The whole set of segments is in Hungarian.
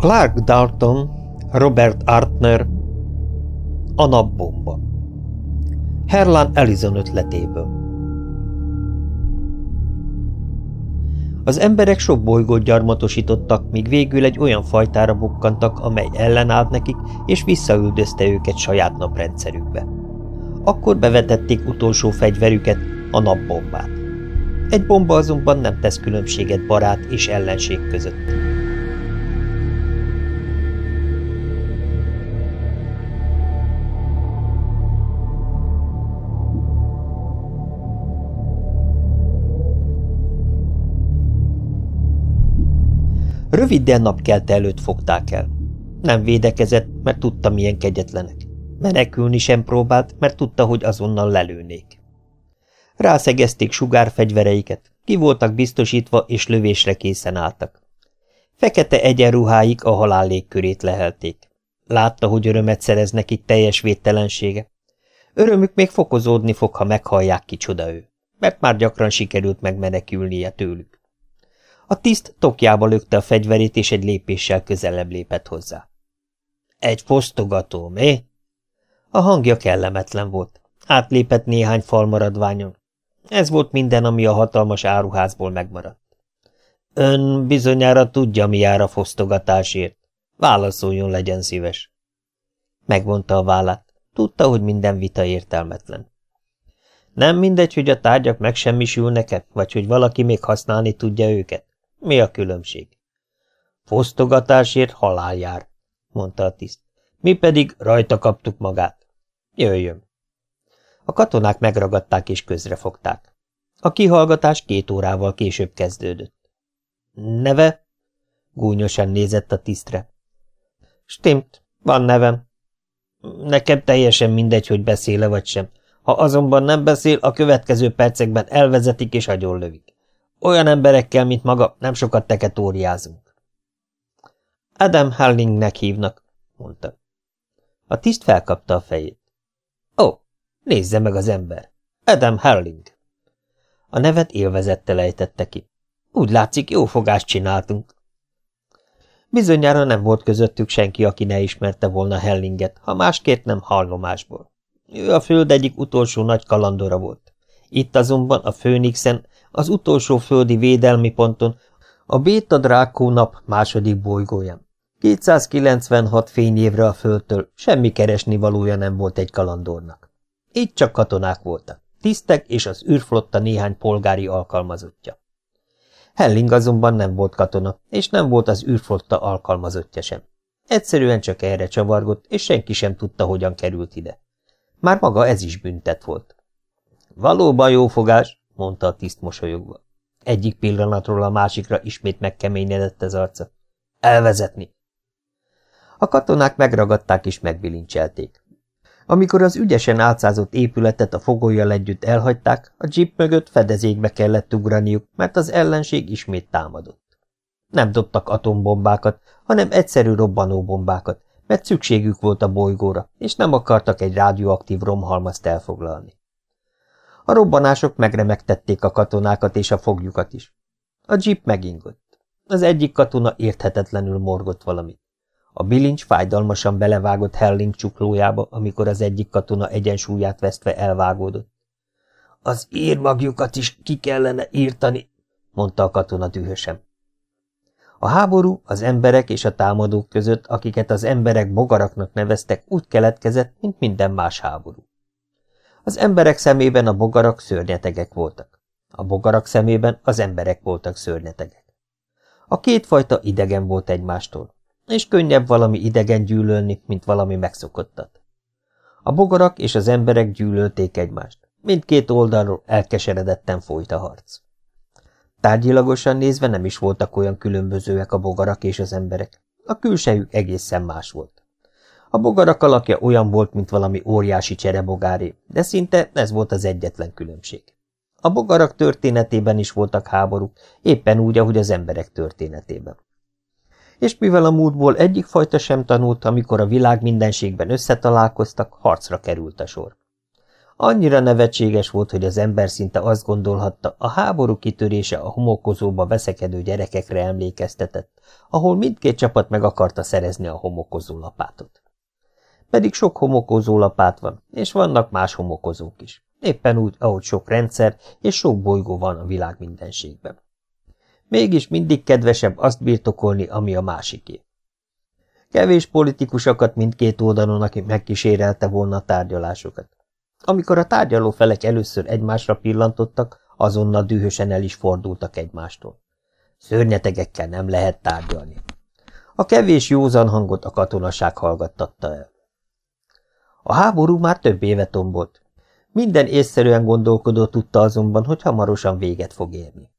Clark Dalton, Robert Artner, A napbomba Herlan Ellison ötletéből Az emberek sok bolygót gyarmatosítottak, míg végül egy olyan fajtára bukkantak, amely ellenállt nekik, és visszaüldözte őket saját naprendszerükbe. Akkor bevetették utolsó fegyverüket, a napbombát. Egy bomba azonban nem tesz különbséget barát és ellenség között. Röviddel napkelte előtt fogták el. Nem védekezett, mert tudta, milyen kegyetlenek. Menekülni sem próbált, mert tudta, hogy azonnal lelőnék. Rászegezték sugárfegyvereiket, ki voltak biztosítva, és lövésre készen álltak. Fekete egyenruháik a halál légkörét lehelték. Látta, hogy örömet szerez nekik teljes védtelensége. Örömük még fokozódni fog, ha meghallják, kicsoda ő, mert már gyakran sikerült megmenekülnie tőlük. A tiszt tokjába lökte a fegyverét, és egy lépéssel közelebb lépett hozzá. Egy fosztogató, mi? A hangja kellemetlen volt. Átlépett néhány falmaradványon. Ez volt minden, ami a hatalmas áruházból megmaradt. Ön bizonyára tudja, mi jár a fosztogatásért. Válaszoljon, legyen szíves. Megvonta a vállát. Tudta, hogy minden vita értelmetlen. Nem mindegy, hogy a tárgyak megsemmisülnek-e, vagy hogy valaki még használni tudja őket. Mi a különbség? Fosztogatásért halál jár, mondta a tiszt. Mi pedig rajta kaptuk magát. Jöjjön. A katonák megragadták és közrefogták. A kihallgatás két órával később kezdődött. Neve? Gúnyosan nézett a tisztre. Stimt, van nevem. Nekem teljesen mindegy, hogy beszéle vagy sem. Ha azonban nem beszél, a következő percekben elvezetik és agyonlövik. Olyan emberekkel, mint maga, nem sokat teketóriázunk. Adam Hallingnek hívnak, mondta. A tiszt felkapta a fejét. Ó, nézze meg az ember. Adam Halling. A nevet élvezettel ejtette ki. Úgy látszik, jó fogást csináltunk. Bizonyára nem volt közöttük senki, aki ne ismerte volna Hellinget, ha másképp nem hallomásból. Ő a föld egyik utolsó nagy kalandora volt. Itt azonban a Főnixen az utolsó földi védelmi ponton, a Béta Drákó nap második bolygóján. 296 fényévre a földtől semmi keresni valója nem volt egy kalandornak. Itt csak katonák voltak, tisztek és az űrflotta néhány polgári alkalmazottja. Helling azonban nem volt katona, és nem volt az űrflotta alkalmazottja sem. Egyszerűen csak erre csavargott, és senki sem tudta, hogyan került ide. Már maga ez is büntet volt. Valóban jó fogás, mondta a tiszt mosolyogva. Egyik pillanatról a másikra ismét megkeményedett az arca. Elvezetni! A katonák megragadták és megbilincselték. Amikor az ügyesen álcázott épületet a fogolyjal együtt elhagyták, a jeep mögött fedezékbe kellett ugraniuk, mert az ellenség ismét támadott. Nem dobtak atombombákat, hanem egyszerű robbanóbombákat, mert szükségük volt a bolygóra, és nem akartak egy rádióaktív romhalmazt elfoglalni. A robbanások megremegtették a katonákat és a fogjukat is. A jeep megingott. Az egyik katona érthetetlenül morgott valamit. A bilincs fájdalmasan belevágott Helling csuklójába, amikor az egyik katona egyensúlyát vesztve elvágódott. Az írmagjukat is ki kellene írtani, mondta a katona dühösen. A háború az emberek és a támadók között, akiket az emberek bogaraknak neveztek, úgy keletkezett, mint minden más háború. Az emberek szemében a bogarak szörnyetegek voltak. A bogarak szemében az emberek voltak szörnyetegek. A kétfajta idegen volt egymástól, és könnyebb valami idegen gyűlölni, mint valami megszokottat. A bogarak és az emberek gyűlölték egymást. Mindkét oldalról elkeseredetten folyt a harc. Tárgyilagosan nézve nem is voltak olyan különbözőek a bogarak és az emberek. A külsejük egészen más volt. A bogarak alakja olyan volt, mint valami óriási cserebogáré, de szinte ez volt az egyetlen különbség. A bogarak történetében is voltak háborúk, éppen úgy, ahogy az emberek történetében. És mivel a múltból egyik fajta sem tanult, amikor a világ mindenségben összetalálkoztak, harcra került a sor. Annyira nevetséges volt, hogy az ember szinte azt gondolhatta, a háború kitörése a homokozóba veszekedő gyerekekre emlékeztetett, ahol mindkét csapat meg akarta szerezni a homokozó lapátot. Pedig sok homokozó lapát van, és vannak más homokozók is. Éppen úgy, ahogy sok rendszer és sok bolygó van a világ mindenségben. Mégis mindig kedvesebb azt birtokolni, ami a másiké. Kevés politikusokat mindkét oldalon, aki megkísérelte volna a tárgyalásokat. Amikor a tárgyaló felek először egymásra pillantottak, azonnal dühösen el is fordultak egymástól. Szörnyetegekkel nem lehet tárgyalni. A kevés józan hangot a katonaság hallgattatta el. A háború már több éve tombolt. Minden észszerűen gondolkodó tudta azonban, hogy hamarosan véget fog érni.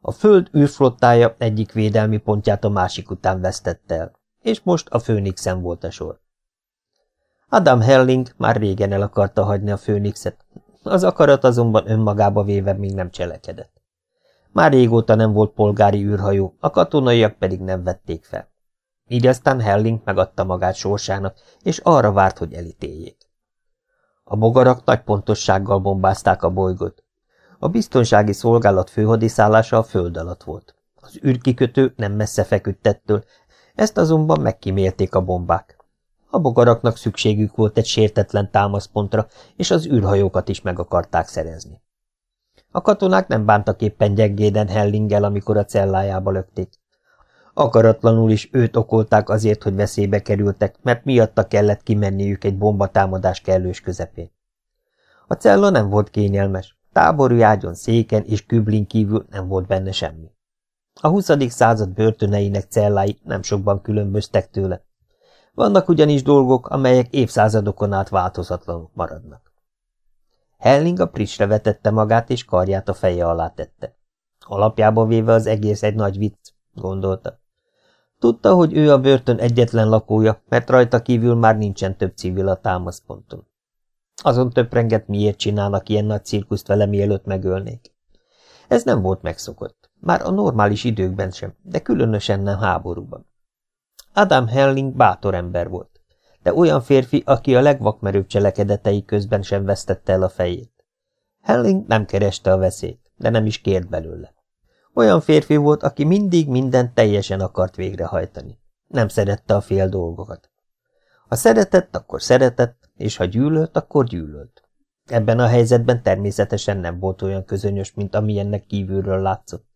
A föld űrflottája egyik védelmi pontját a másik után vesztette el, és most a Főnixen volt a sor. Adam Helling már régen el akarta hagyni a Főnixet, az akarat azonban önmagába véve még nem cselekedett. Már régóta nem volt polgári űrhajó, a katonaiak pedig nem vették fel. Így aztán Helling megadta magát sorsának, és arra várt, hogy elítéljék. A bogarak nagy pontossággal bombázták a bolygót. A biztonsági szolgálat főhadiszállása a föld alatt volt. Az űrkikötő nem messze feküdt ettől, ezt azonban megkímélték a bombák. A bogaraknak szükségük volt egy sértetlen támaszpontra, és az űrhajókat is meg akarták szerezni. A katonák nem bántak éppen gyengéden Hellinggel, amikor a cellájába lökték. Akaratlanul is őt okolták azért, hogy veszélybe kerültek, mert miatta kellett kimenniük egy bombatámadás kellős közepén. A cella nem volt kényelmes, táború ágyon széken és küblin kívül nem volt benne semmi. A 20. század börtöneinek cellái nem sokban különböztek tőle. Vannak ugyanis dolgok, amelyek évszázadokon át változatlanok maradnak. Helling a prisre vetette magát, és karját a feje alá tette. Alapjába véve az egész egy nagy vicc, gondolta. Tudta, hogy ő a börtön egyetlen lakója, mert rajta kívül már nincsen több civil a támaszponton. Azon töprengett, miért csinálnak ilyen nagy cirkuszt vele, mielőtt megölnék. Ez nem volt megszokott, már a normális időkben sem, de különösen nem háborúban. Adam Helling bátor ember volt, de olyan férfi, aki a legvakmerőbb cselekedetei közben sem vesztette el a fejét. Helling nem kereste a veszélyt, de nem is kért belőle. Olyan férfi volt, aki mindig mindent teljesen akart végrehajtani. Nem szerette a fél dolgokat. Ha szeretett, akkor szeretett, és ha gyűlölt, akkor gyűlölt. Ebben a helyzetben természetesen nem volt olyan közönyös, mint amilyennek kívülről látszott.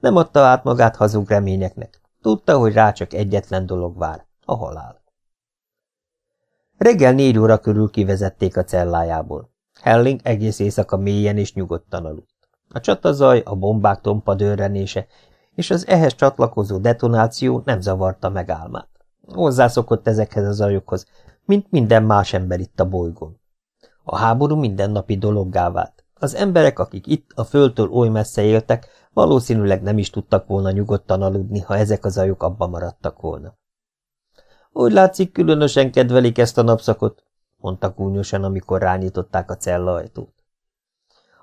Nem adta át magát hazug reményeknek. Tudta, hogy rá csak egyetlen dolog vár, a halál. Reggel négy óra körül kivezették a cellájából. Helling egész éjszaka mélyen és nyugodtan aludt. A csatazaj, a bombák tompa dörrenése és az ehhez csatlakozó detonáció nem zavarta meg álmát. Hozzászokott ezekhez a zajokhoz, mint minden más ember itt a bolygón. A háború mindennapi dologgá vált. Az emberek, akik itt a földtől oly messze éltek, valószínűleg nem is tudtak volna nyugodtan aludni, ha ezek a zajok abba maradtak volna. Úgy látszik, különösen kedvelik ezt a napszakot, mondta gúnyosan, amikor rányították a cella ajtót.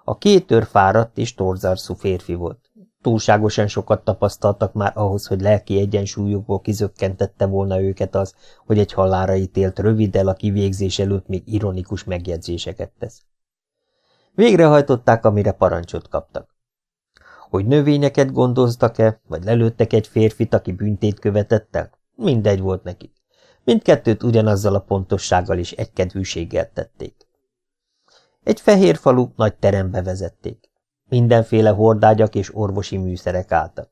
A két őr fáradt és torzarszú férfi volt. Túlságosan sokat tapasztaltak már ahhoz, hogy lelki egyensúlyukból kizökkentette volna őket az, hogy egy halára ítélt röviddel a kivégzés előtt még ironikus megjegyzéseket tesz. Végrehajtották, amire parancsot kaptak. Hogy növényeket gondoztak-e, vagy lelőttek egy férfit, aki büntét követett el, mindegy volt nekik. Mindkettőt ugyanazzal a pontossággal és egykedvűséggel tették. Egy fehér falu nagy terembe vezették. Mindenféle hordágyak és orvosi műszerek álltak.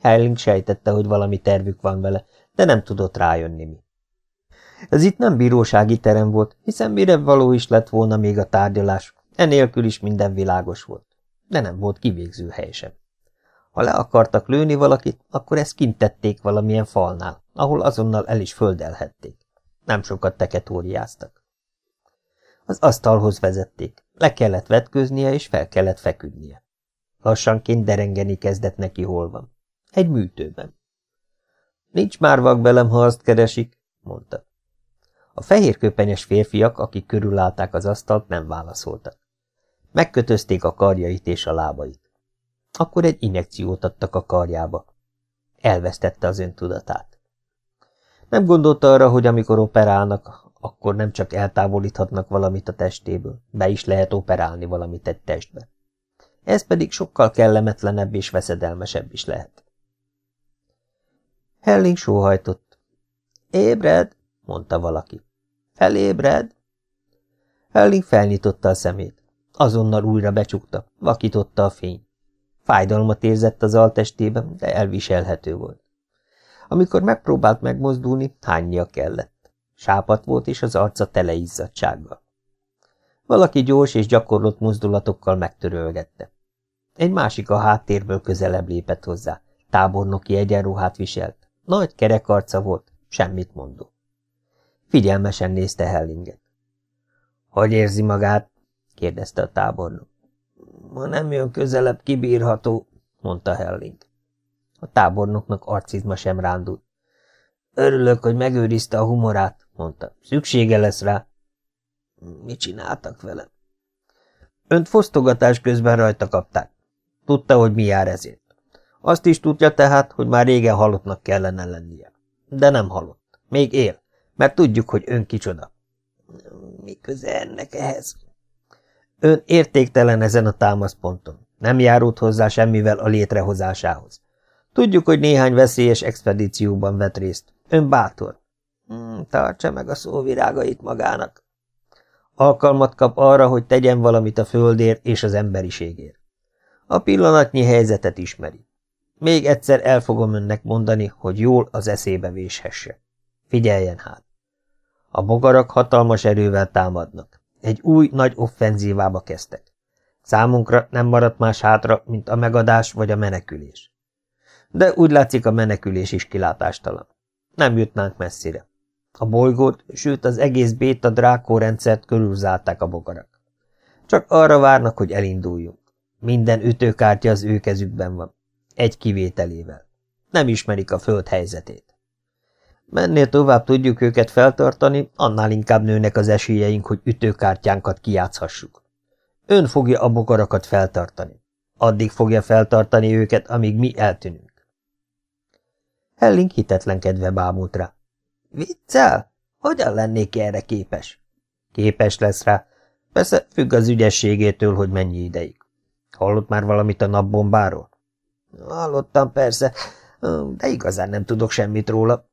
Helling sejtette, hogy valami tervük van vele, de nem tudott rájönni mi. Ez itt nem bírósági terem volt, hiszen mire való is lett volna még a tárgyalás, enélkül is minden világos volt, de nem volt kivégző hely sem. Ha le akartak lőni valakit, akkor ezt kint tették valamilyen falnál, ahol azonnal el is földelhették. Nem sokat teketóriáztak. Az asztalhoz vezették. Le kellett vetköznie, és fel kellett feküdnie. Lassanként derengeni kezdett neki hol van. Egy műtőben. Nincs már vakbelem, ha azt keresik, mondta. A fehérköpenyes férfiak, akik körülállták az asztalt, nem válaszoltak. Megkötözték a karjait és a lábait. Akkor egy injekciót adtak a karjába. Elvesztette az öntudatát. Nem gondolta arra, hogy amikor operálnak, akkor nem csak eltávolíthatnak valamit a testéből, be is lehet operálni valamit egy testbe. Ez pedig sokkal kellemetlenebb és veszedelmesebb is lehet. Helling sóhajtott. Ébred, mondta valaki. Felébred? Helling felnyitotta a szemét. Azonnal újra becsukta, vakította a fény. Fájdalmat érzett az altestében, de elviselhető volt. Amikor megpróbált megmozdulni, hánynia kellett. Sápat volt, és az arca tele izzadsággal. Valaki gyors és gyakorlott mozdulatokkal megtörölgette. Egy másik a háttérből közelebb lépett hozzá. Tábornoki egyenruhát viselt. Nagy kerek arca volt, semmit mondó. Figyelmesen nézte Hellinget. – Hogy érzi magát? – kérdezte a tábornok. – Ma nem jön közelebb kibírható – mondta Helling. A tábornoknak arcizma sem rándult. – Örülök, hogy megőrizte a humorát – mondta. – Szüksége lesz rá. – Mit csináltak velem? – Önt fosztogatás közben rajta kapták. Tudta, hogy mi jár ezért. Azt is tudja tehát, hogy már régen halottnak kellene lennie. De nem halott. Még él, mert tudjuk, hogy ön kicsoda. Mi köze ennek ehhez? Ön értéktelen ezen a támaszponton. Nem járult hozzá semmivel a létrehozásához. Tudjuk, hogy néhány veszélyes expedícióban vett részt. Ön bátor. Hmm, tartsa meg a szóvirágait magának. Alkalmat kap arra, hogy tegyen valamit a földért és az emberiségért. A pillanatnyi helyzetet ismeri. Még egyszer el fogom önnek mondani, hogy jól az eszébe véshesse. Figyeljen hát! A bogarak hatalmas erővel támadnak. Egy új, nagy offenzívába kezdtek. Számunkra nem maradt más hátra, mint a megadás vagy a menekülés. De úgy látszik a menekülés is kilátástalan. Nem jutnánk messzire. A bolygót, sőt az egész béta drákó rendszert körülzálták a bogarak. Csak arra várnak, hogy elinduljunk. Minden ütőkártya az ő kezükben van egy kivételével. Nem ismerik a föld helyzetét. Mennél tovább tudjuk őket feltartani, annál inkább nőnek az esélyeink, hogy ütőkártyánkat kiátszhassuk. Ön fogja a bokarakat feltartani. Addig fogja feltartani őket, amíg mi eltűnünk. Helling hitetlenkedve bámult rá. Viccel? Hogyan lennék erre képes? Képes lesz rá. Persze függ az ügyességétől, hogy mennyi ideig. Hallott már valamit a napbombáról? Hallottam persze, de igazán nem tudok semmit róla.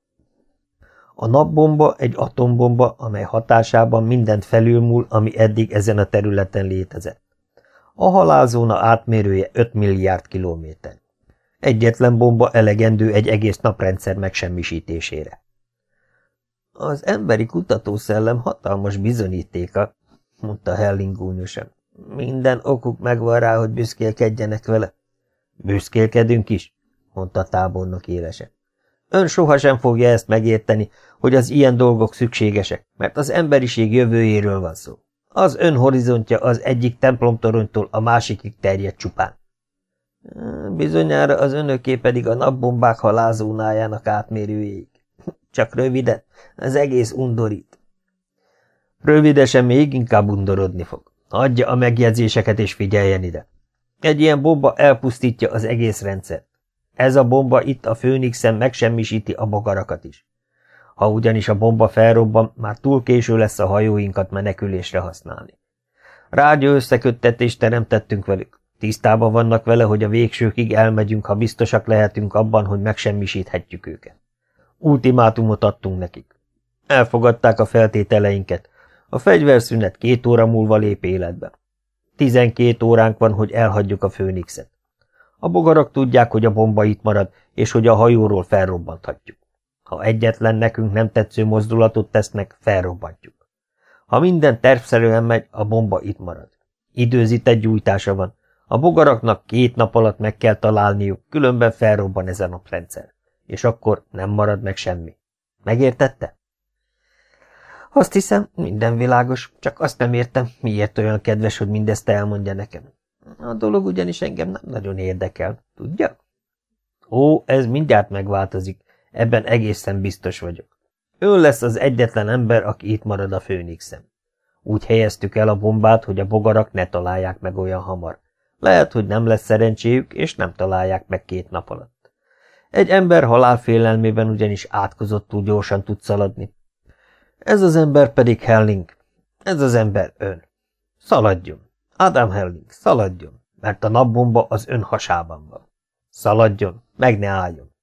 A napbomba egy atombomba, amely hatásában mindent felülmúl, ami eddig ezen a területen létezett. A halálzóna átmérője 5 milliárd kilométer. Egyetlen bomba elegendő egy egész naprendszer megsemmisítésére. Az emberi kutatószellem hatalmas bizonyítéka, mondta Helling gúnyosan. Minden okuk megvan rá, hogy büszkélkedjenek vele. Büszkélkedünk is, mondta a tábornok élesen. Ön sohasem fogja ezt megérteni, hogy az ilyen dolgok szükségesek, mert az emberiség jövőjéről van szó. Az ön horizontja az egyik templomtoronytól a másikig terjed csupán. Bizonyára az önöké pedig a napbombák halázónájának átmérőjéig. Csak röviden, az egész undorít. Rövidesen még inkább undorodni fog. Adja a megjegyzéseket és figyeljen ide. Egy ilyen bomba elpusztítja az egész rendszert. Ez a bomba itt a főnixen megsemmisíti a bogarakat is. Ha ugyanis a bomba felrobban, már túl késő lesz a hajóinkat menekülésre használni. Rádió összeköttetést teremtettünk velük. Tisztában vannak vele, hogy a végsőkig elmegyünk, ha biztosak lehetünk abban, hogy megsemmisíthetjük őket. Ultimátumot adtunk nekik. Elfogadták a feltételeinket. A fegyverszünet két óra múlva lép életbe. Tizenkét óránk van, hogy elhagyjuk a főnixet. A bogarak tudják, hogy a bomba itt marad, és hogy a hajóról felrobbanthatjuk. Ha egyetlen nekünk nem tetsző mozdulatot tesznek, felrobbantjuk. Ha minden tervszerűen megy, a bomba itt marad. Időzített gyújtása van. A bogaraknak két nap alatt meg kell találniuk, különben felrobban ezen a rendszer. És akkor nem marad meg semmi. Megértette? Azt hiszem, minden világos, csak azt nem értem, miért olyan kedves, hogy mindezt elmondja nekem. A dolog ugyanis engem nem nagyon érdekel, tudja? Ó, ez mindjárt megváltozik, ebben egészen biztos vagyok. Ő lesz az egyetlen ember, aki itt marad a főnixem. Úgy helyeztük el a bombát, hogy a bogarak ne találják meg olyan hamar. Lehet, hogy nem lesz szerencséjük, és nem találják meg két nap alatt. Egy ember halálfélelmében ugyanis átkozottul gyorsan tud szaladni, Ez az ember pedig Helling. Ez az ember ön. Szaladjon. Adam Helling, szaladjon, mert a napbomba az ön hasában van. Szaladjon, meg ne álljon.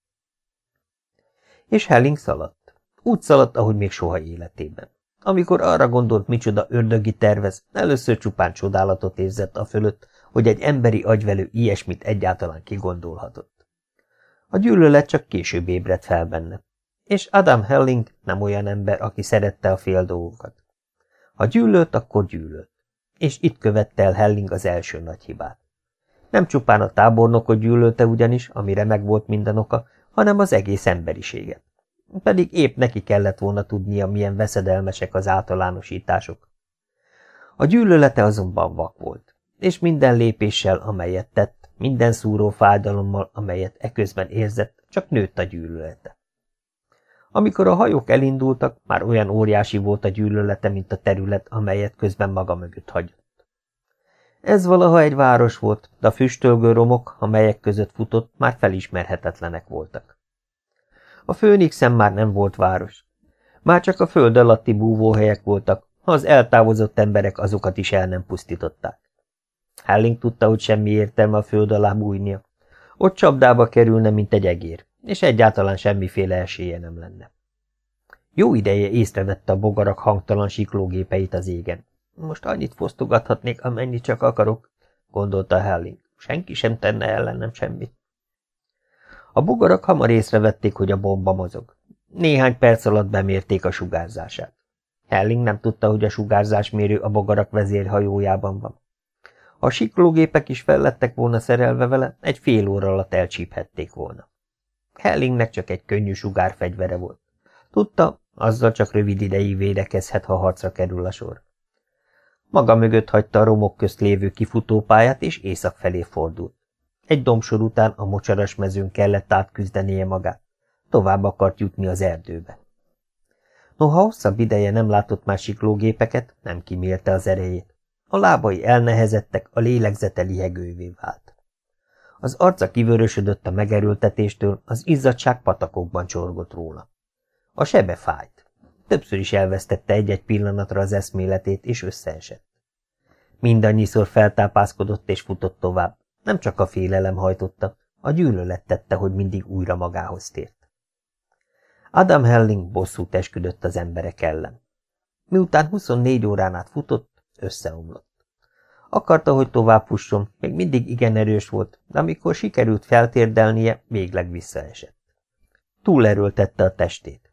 És Helling szaladt. Úgy szaladt, ahogy még soha életében. Amikor arra gondolt, micsoda ördögi tervez, először csupán csodálatot érzett a fölött, hogy egy emberi agyvelő ilyesmit egyáltalán kigondolhatott. A gyűlölet csak később ébredt fel benne. És Adam Helling nem olyan ember, aki szerette a fél dolgokat. Ha gyűlölt, akkor gyűlölt. És itt követte el Helling az első nagy hibát. Nem csupán a tábornokot gyűlölte ugyanis, amire meg volt minden oka, hanem az egész emberiséget. Pedig épp neki kellett volna tudnia, milyen veszedelmesek az általánosítások. A gyűlölete azonban vak volt, és minden lépéssel, amelyet tett, minden szúró fájdalommal, amelyet eközben érzett, csak nőtt a gyűlölete. Amikor a hajók elindultak, már olyan óriási volt a gyűlölete, mint a terület, amelyet közben maga mögött hagyott. Ez valaha egy város volt, de a füstölgő romok, amelyek között futott, már felismerhetetlenek voltak. A főnixen már nem volt város. Már csak a föld alatti búvóhelyek voltak, ha az eltávozott emberek azokat is el nem pusztították. Helling tudta, hogy semmi értelme a föld alá bújnia. Ott csapdába kerülne, mint egy egér, és egyáltalán semmiféle esélye nem lenne. Jó ideje észrevette a bogarak hangtalan siklógépeit az égen. Most annyit fosztogathatnék, amennyit csak akarok, gondolta Helling. Senki sem tenne ellenem semmit. A bogarak hamar észrevették, hogy a bomba mozog. Néhány perc alatt bemérték a sugárzását. Helling nem tudta, hogy a sugárzásmérő a bogarak vezérhajójában van. Ha siklógépek is fellettek volna szerelve vele, egy fél óra alatt elcsíphették volna. Hellingnek csak egy könnyű sugárfegyvere volt. Tudta, azzal csak rövid ideig védekezhet, ha harcra kerül a sor. Maga mögött hagyta a romok közt lévő kifutópályát, és észak felé fordult. Egy dombsor után a mocsaras mezőn kellett átküzdenie magát. Tovább akart jutni az erdőbe. Noha hosszabb ideje nem látott már siklógépeket, nem kimélte az erejét. A lábai elnehezettek, a lélegzete lihegővé vált. Az arca kivörösödött a megerőltetéstől, az izzadság patakokban csorgott róla. A sebe fájt. Többször is elvesztette egy-egy pillanatra az eszméletét, és összeesett. Mindannyiszor feltápászkodott és futott tovább. Nem csak a félelem hajtotta, a gyűlölet tette, hogy mindig újra magához tért. Adam Helling bosszút esküdött az emberek ellen. Miután 24 órán át futott, összeomlott. Akarta, hogy tovább fusson, még mindig igen erős volt, de amikor sikerült feltérdelnie, végleg visszaesett. Túlerőltette a testét.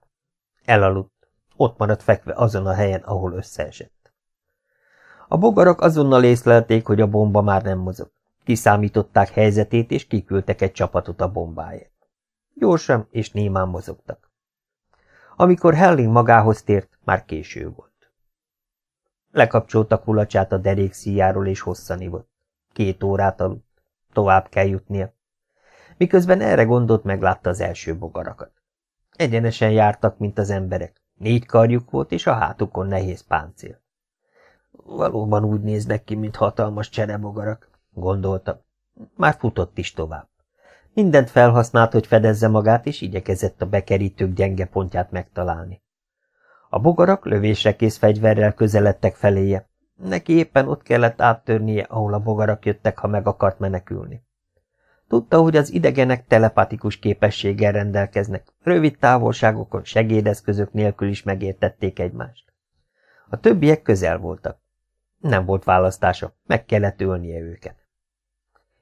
Elaludt. Ott maradt fekve azon a helyen, ahol összeesett. A bogarak azonnal észlelték, hogy a bomba már nem mozog. Kiszámították helyzetét, és kiküldtek egy csapatot a bombáért. Gyorsan és némán mozogtak. Amikor Helling magához tért, már késő volt. Lekapcsolta kulacsát a derék szíjáról, és hosszan ivott. Két órát aludt. Tovább kell jutnia. Miközben erre gondolt, meglátta az első bogarakat. Egyenesen jártak, mint az emberek. Négy karjuk volt, és a hátukon nehéz páncél. Valóban úgy néznek ki, mint hatalmas cserebogarak, gondolta. Már futott is tovább. Mindent felhasznált, hogy fedezze magát, és igyekezett a bekerítők gyenge pontját megtalálni. A bogarak lövésre kész fegyverrel közeledtek feléje. Neki éppen ott kellett áttörnie, ahol a bogarak jöttek, ha meg akart menekülni. Tudta, hogy az idegenek telepatikus képességgel rendelkeznek, rövid távolságokon segédeszközök nélkül is megértették egymást. A többiek közel voltak. Nem volt választása, meg kellett ölnie őket.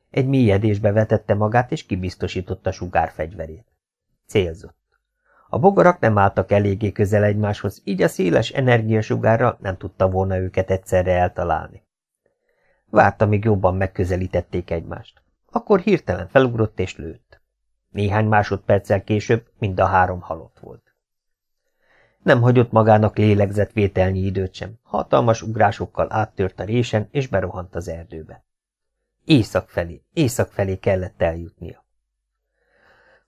Egy mélyedésbe vetette magát, és kibiztosította sugárfegyverét. Célzott. A bogarak nem álltak eléggé közel egymáshoz, így a széles energiasugárra nem tudta volna őket egyszerre eltalálni. Várta, míg jobban megközelítették egymást. Akkor hirtelen felugrott és lőtt. Néhány másodperccel később mind a három halott volt. Nem hagyott magának lélegzetvételnyi időt sem, hatalmas ugrásokkal áttört a résen, és berohant az erdőbe. Észak felé, észak felé kellett eljutnia.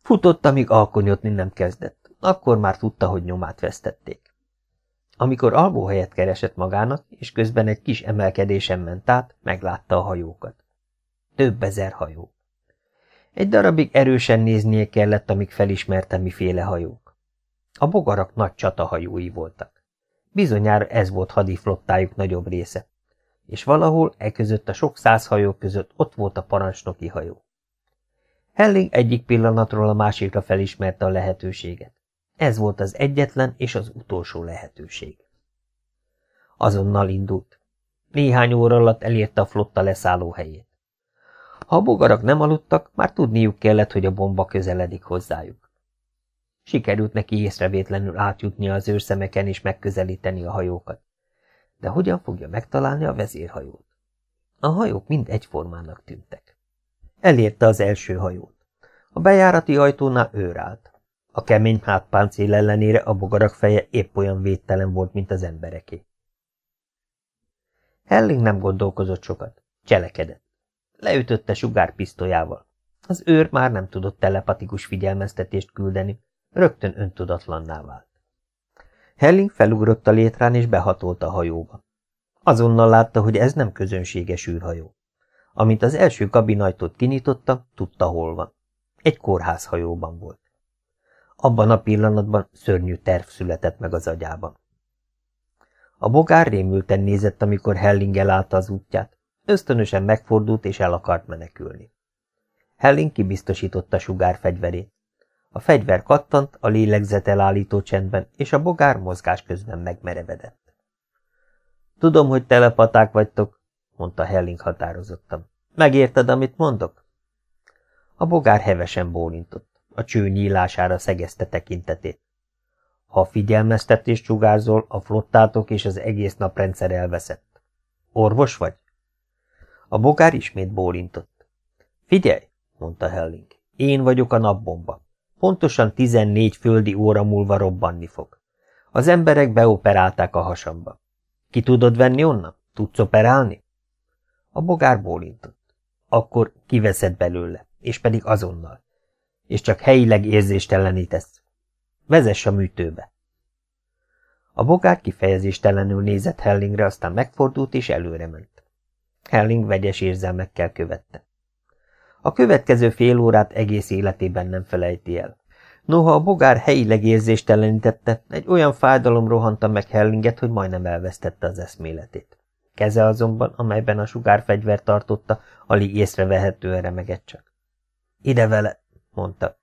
Futott, amíg alkonyotni nem kezdett, akkor már tudta, hogy nyomát vesztették. Amikor alvóhelyet keresett magának, és közben egy kis emelkedésen ment át, meglátta a hajókat. Több ezer hajó. Egy darabig erősen néznie kellett, amíg felismerte, miféle hajók. A bogarak nagy csatahajói voltak. Bizonyára ez volt hadiflottájuk nagyobb része. És valahol e között a sok száz hajó között ott volt a parancsnoki hajó. Helling egyik pillanatról a másikra felismerte a lehetőséget. Ez volt az egyetlen és az utolsó lehetőség. Azonnal indult. Néhány óra alatt elérte a flotta leszálló helyét. Ha a bogarak nem aludtak, már tudniuk kellett, hogy a bomba közeledik hozzájuk. Sikerült neki észrevétlenül átjutni az őrszemeken és megközelíteni a hajókat. De hogyan fogja megtalálni a vezérhajót? A hajók mind egyformának tűntek. Elérte az első hajót. A bejárati ajtónál őr állt. A kemény hátpáncél ellenére a bogarak feje épp olyan védtelen volt, mint az embereké. Helling nem gondolkozott sokat. Cselekedett. Leütötte sugárpisztolyával. Az őr már nem tudott telepatikus figyelmeztetést küldeni, rögtön öntudatlanná vált. Helling felugrott a létrán és behatolt a hajóba. Azonnal látta, hogy ez nem közönséges űrhajó. Amint az első kabinajtót kinyitotta, tudta, hol van. Egy kórházhajóban volt. Abban a pillanatban szörnyű terv született meg az agyában. A bogár rémülten nézett, amikor Helling elállta az útját. Ösztönösen megfordult és el akart menekülni. Helling kibiztosította sugár fegyverét. A fegyver kattant a lélegzet elállító csendben, és a bogár mozgás közben megmerevedett. Tudom, hogy telepaták vagytok, mondta Helling határozottan. Megérted, amit mondok? A bogár hevesen bólintott, a cső nyílására szegezte tekintetét. Ha figyelmeztetést sugárzol, a flottátok és az egész naprendszer elveszett. Orvos vagy? A bogár ismét bólintott. Figyelj, mondta Helling, én vagyok a napbomba. Pontosan tizennégy földi óra múlva robbanni fog. Az emberek beoperálták a hasamba. Ki tudod venni onnan? Tudsz operálni? A bogár bólintott. Akkor kiveszed belőle, és pedig azonnal. És csak helyileg érzéstelenítesz. Vezess a műtőbe. A bogár kifejezéstelenül nézett Hellingre, aztán megfordult és előre ment. Helling vegyes érzelmekkel követte. A következő fél órát egész életében nem felejti el. Noha a bogár helyileg érzéstelenítette, egy olyan fájdalom rohanta meg Hellinget, hogy majdnem elvesztette az eszméletét. Keze azonban, amelyben a sugárfegyver tartotta, alig észrevehetően remegett csak. Ide vele, mondta.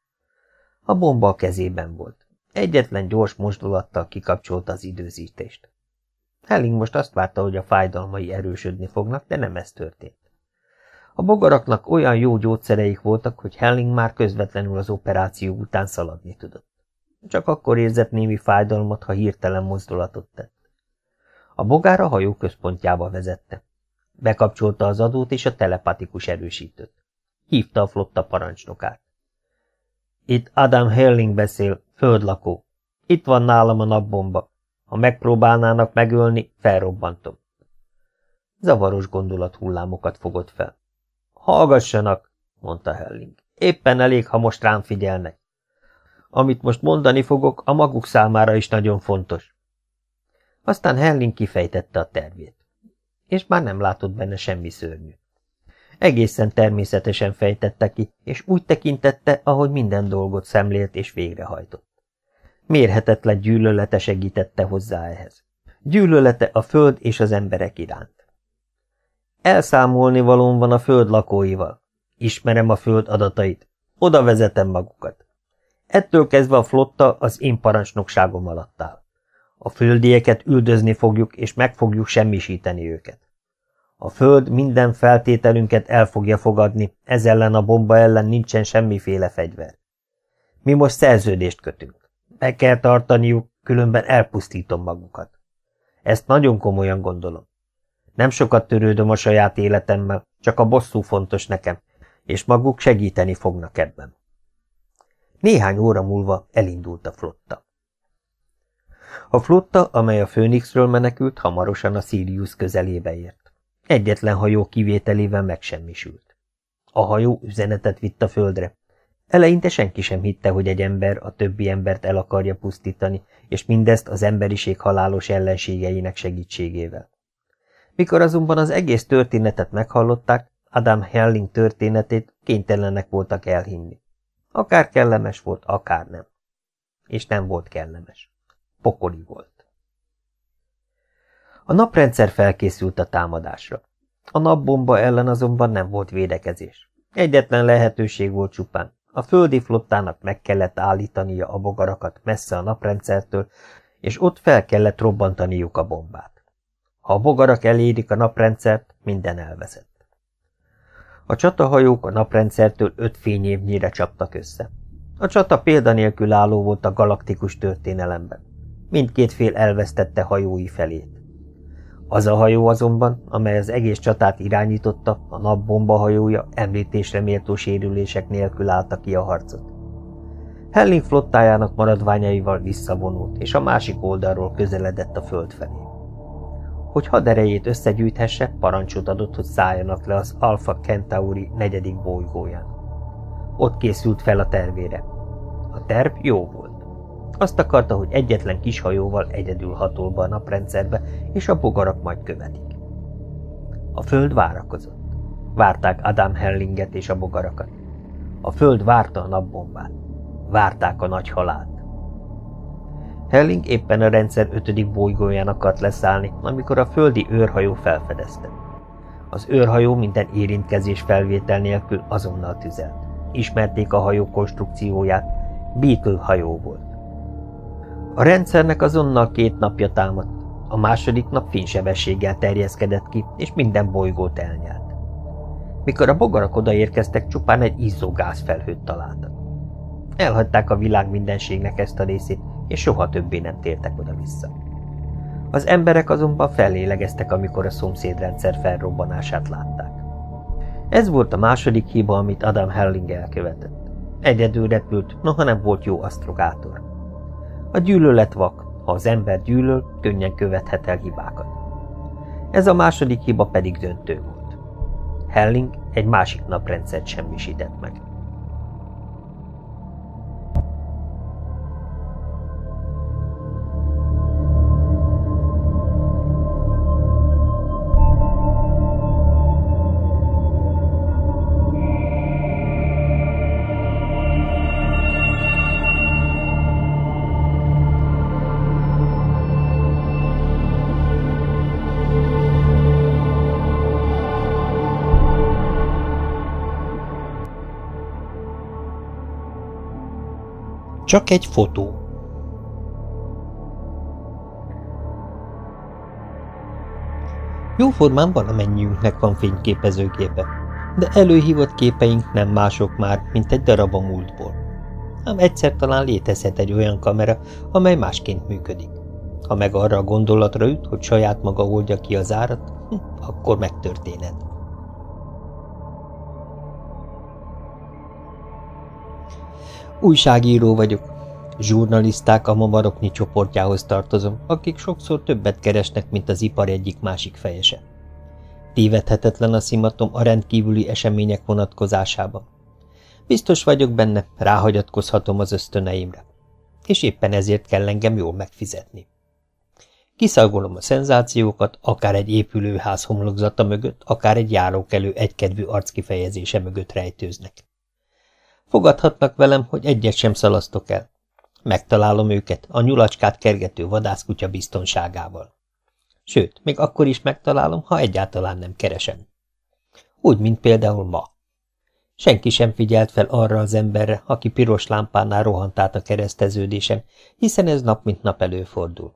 A bomba a kezében volt. Egyetlen gyors mozdulattal kikapcsolta az időzítést. Helling most azt várta, hogy a fájdalmai erősödni fognak, de nem ez történt. A bogaraknak olyan jó gyógyszereik voltak, hogy Helling már közvetlenül az operáció után szaladni tudott. Csak akkor érzett némi fájdalmat, ha hirtelen mozdulatot tett. A bogár a hajó központjába vezette. Bekapcsolta az adót és a telepatikus erősítőt. Hívta a flotta parancsnokát. Itt Adam Helling beszél, földlakó. Itt van nálam a napbomba. Ha megpróbálnának megölni, felrobbantom. Zavaros gondolat hullámokat fogott fel. Hallgassanak, mondta Helling. Éppen elég, ha most rám figyelnek. Amit most mondani fogok, a maguk számára is nagyon fontos. Aztán Helling kifejtette a tervét. És már nem látott benne semmi szörnyű. Egészen természetesen fejtette ki, és úgy tekintette, ahogy minden dolgot szemlélt és végrehajtott. Mérhetetlen gyűlölete segítette hozzá ehhez. Gyűlölete a föld és az emberek iránt. Elszámolni valón van a föld lakóival. Ismerem a föld adatait. Oda vezetem magukat. Ettől kezdve a flotta az én parancsnokságom alatt áll. A földieket üldözni fogjuk, és meg fogjuk semmisíteni őket. A föld minden feltételünket el fogja fogadni, ez ellen a bomba ellen nincsen semmiféle fegyver. Mi most szerződést kötünk. Be kell tartaniuk, különben elpusztítom magukat. Ezt nagyon komolyan gondolom. Nem sokat törődöm a saját életemmel, csak a bosszú fontos nekem, és maguk segíteni fognak ebben. Néhány óra múlva elindult a flotta. A flotta, amely a Főnixről menekült, hamarosan a Sirius közelébe ért. Egyetlen hajó kivételével megsemmisült. A hajó üzenetet vitt a földre. Eleinte senki sem hitte, hogy egy ember a többi embert el akarja pusztítani, és mindezt az emberiség halálos ellenségeinek segítségével. Mikor azonban az egész történetet meghallották, Adam Helling történetét kénytelenek voltak elhinni. Akár kellemes volt, akár nem. És nem volt kellemes. Pokoli volt. A naprendszer felkészült a támadásra. A napbomba ellen azonban nem volt védekezés. Egyetlen lehetőség volt csupán. A földi flottának meg kellett állítania a bogarakat messze a naprendszertől, és ott fel kellett robbantaniuk a bombát. Ha a bogarak elérik a naprendszert, minden elveszett. A csatahajók a naprendszertől öt fényévnyire csaptak össze. A csata példanélkül álló volt a galaktikus történelemben. Mindkét fél elvesztette hajói felét. Az a hajó azonban, amely az egész csatát irányította, a napbomba hajója említésre méltó sérülések nélkül állta ki a harcot. Helling flottájának maradványaival visszavonult, és a másik oldalról közeledett a föld felé. Hogy haderejét összegyűjthesse, parancsot adott, hogy szálljanak le az Alpha Centauri negyedik bolygóján. Ott készült fel a tervére. A terv jó volt. Azt akarta, hogy egyetlen kis hajóval egyedül hatol be a naprendszerbe, és a bogarak majd követik. A föld várakozott. Várták Adam Hellinget és a bogarakat. A föld várta a napbombát. Várták a nagy halált. Helling éppen a rendszer ötödik bolygóján akart leszállni, amikor a földi őrhajó felfedezte. Az őrhajó minden érintkezés felvétel nélkül azonnal tüzelt. Ismerték a hajó konstrukcióját, Beetle hajó volt. A rendszernek azonnal két napja támadt, a második nap fénysebességgel terjeszkedett ki, és minden bolygót elnyelt. Mikor a bogarak odaérkeztek, csupán egy izzó gázfelhőt találtak. Elhagyták a világ mindenségnek ezt a részét, és soha többé nem tértek oda-vissza. Az emberek azonban fellélegeztek, amikor a szomszédrendszer felrobbanását látták. Ez volt a második hiba, amit Adam Helling elkövetett. Egyedül repült, noha nem volt jó asztrogátor. A gyűlölet vak, ha az ember gyűlöl, könnyen követhet el hibákat. Ez a második hiba pedig döntő volt. Helling egy másik naprendszert semmisített meg. Csak egy fotó. Jóformán valamennyiünknek van fényképezőgépe, de előhívott képeink nem mások már, mint egy darab a múltból. Ám egyszer talán létezhet egy olyan kamera, amely másként működik. Ha meg arra a gondolatra üt, hogy saját maga oldja ki az árat, hm, akkor megtörténhet. Újságíró vagyok. Zsurnaliszták a mamaroknyi csoportjához tartozom, akik sokszor többet keresnek, mint az ipar egyik másik fejese. Tévedhetetlen a szimatom a rendkívüli események vonatkozásában. Biztos vagyok benne, ráhagyatkozhatom az ösztöneimre. És éppen ezért kell engem jól megfizetni. Kiszagolom a szenzációkat, akár egy épülőház homlokzata mögött, akár egy járókelő egykedvű arckifejezése mögött rejtőznek. Fogadhatnak velem, hogy egyet sem szalasztok el. Megtalálom őket a nyulacskát kergető vadászkutya biztonságával. Sőt, még akkor is megtalálom, ha egyáltalán nem keresem. Úgy, mint például ma. Senki sem figyelt fel arra az emberre, aki piros lámpánál rohant át a kereszteződésem, hiszen ez nap mint nap előfordul.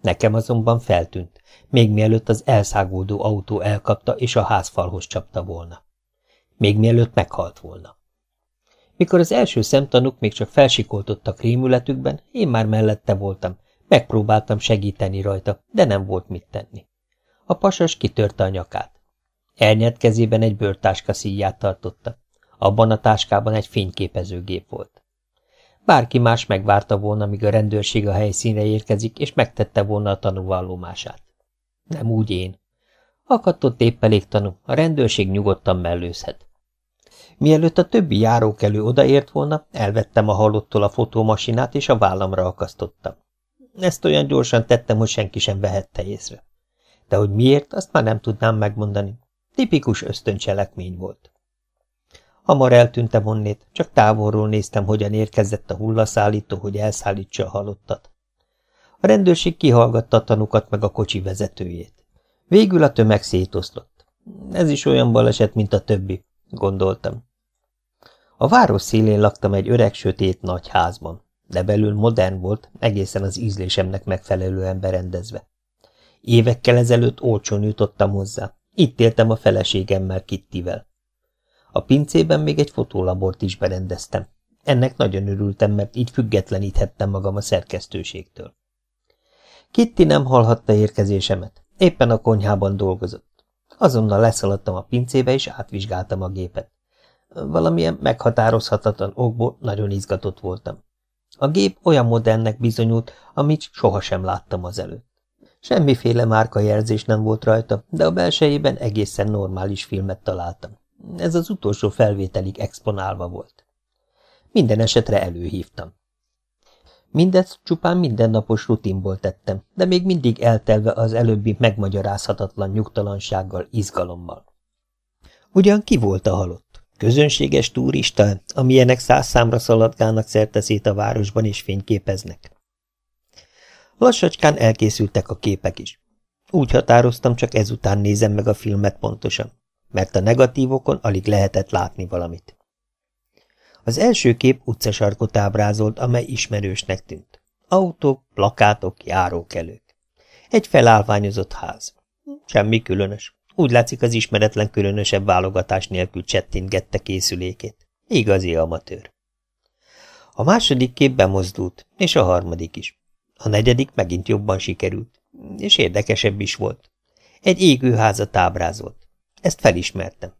Nekem azonban feltűnt, még mielőtt az elszágódó autó elkapta és a házfalhoz csapta volna. Még mielőtt meghalt volna. Mikor az első szemtanúk még csak felsikoltottak rémületükben, én már mellette voltam, megpróbáltam segíteni rajta, de nem volt mit tenni. A pasas kitörte a nyakát. Elnyert kezében egy bőrtáska szíját tartotta. Abban a táskában egy fényképezőgép volt. Bárki más megvárta volna, míg a rendőrség a helyszínre érkezik, és megtette volna a tanúvallomását. Nem úgy én. Akadtott épp elég tanú, a rendőrség nyugodtan mellőzhet. Mielőtt a többi járókelő odaért volna, elvettem a halottól a fotómasinát, és a vállamra akasztottam. Ezt olyan gyorsan tettem, hogy senki sem vehette észre. De hogy miért, azt már nem tudnám megmondani. Tipikus ösztöncselekmény volt. Hamar eltűntem onnét, csak távolról néztem, hogyan érkezett a hullaszállító, hogy elszállítsa a halottat. A rendőrség kihallgatta a tanukat meg a kocsi vezetőjét. Végül a tömeg szétoszlott. Ez is olyan baleset, mint a többi, gondoltam. A város szélén laktam egy öreg, sötét nagy házban, de belül modern volt, egészen az ízlésemnek megfelelően berendezve. Évekkel ezelőtt olcsón jutottam hozzá. Itt éltem a feleségemmel, Kittivel. A pincében még egy fotólabort is berendeztem. Ennek nagyon örültem, mert így függetleníthettem magam a szerkesztőségtől. Kitti nem hallhatta érkezésemet. Éppen a konyhában dolgozott. Azonnal leszaladtam a pincébe, és átvizsgáltam a gépet. Valamilyen meghatározhatatlan okból nagyon izgatott voltam. A gép olyan modernnek bizonyult, amit sohasem láttam azelőtt. Semmiféle márkajelzés nem volt rajta, de a belsejében egészen normális filmet találtam. Ez az utolsó felvételig exponálva volt. Minden esetre előhívtam. Mindezt csupán mindennapos rutinból tettem, de még mindig eltelve az előbbi megmagyarázhatatlan nyugtalansággal, izgalommal. Ugyan ki volt a halott? Közönséges turista, amilyenek száz számra szaladgálnak szerteszét a városban és fényképeznek. Lassacskán elkészültek a képek is. Úgy határoztam, csak ezután nézem meg a filmet pontosan, mert a negatívokon alig lehetett látni valamit. Az első kép utcasarkot ábrázolt, amely ismerősnek tűnt. Autók, plakátok, járókelők. Egy felállványozott ház. Semmi különös. Úgy látszik, az ismeretlen különösebb válogatás nélkül csettintgette készülékét. Igazi amatőr. A második kép bemozdult, és a harmadik is. A negyedik megint jobban sikerült, és érdekesebb is volt. Egy égőházat ábrázolt. Ezt felismertem.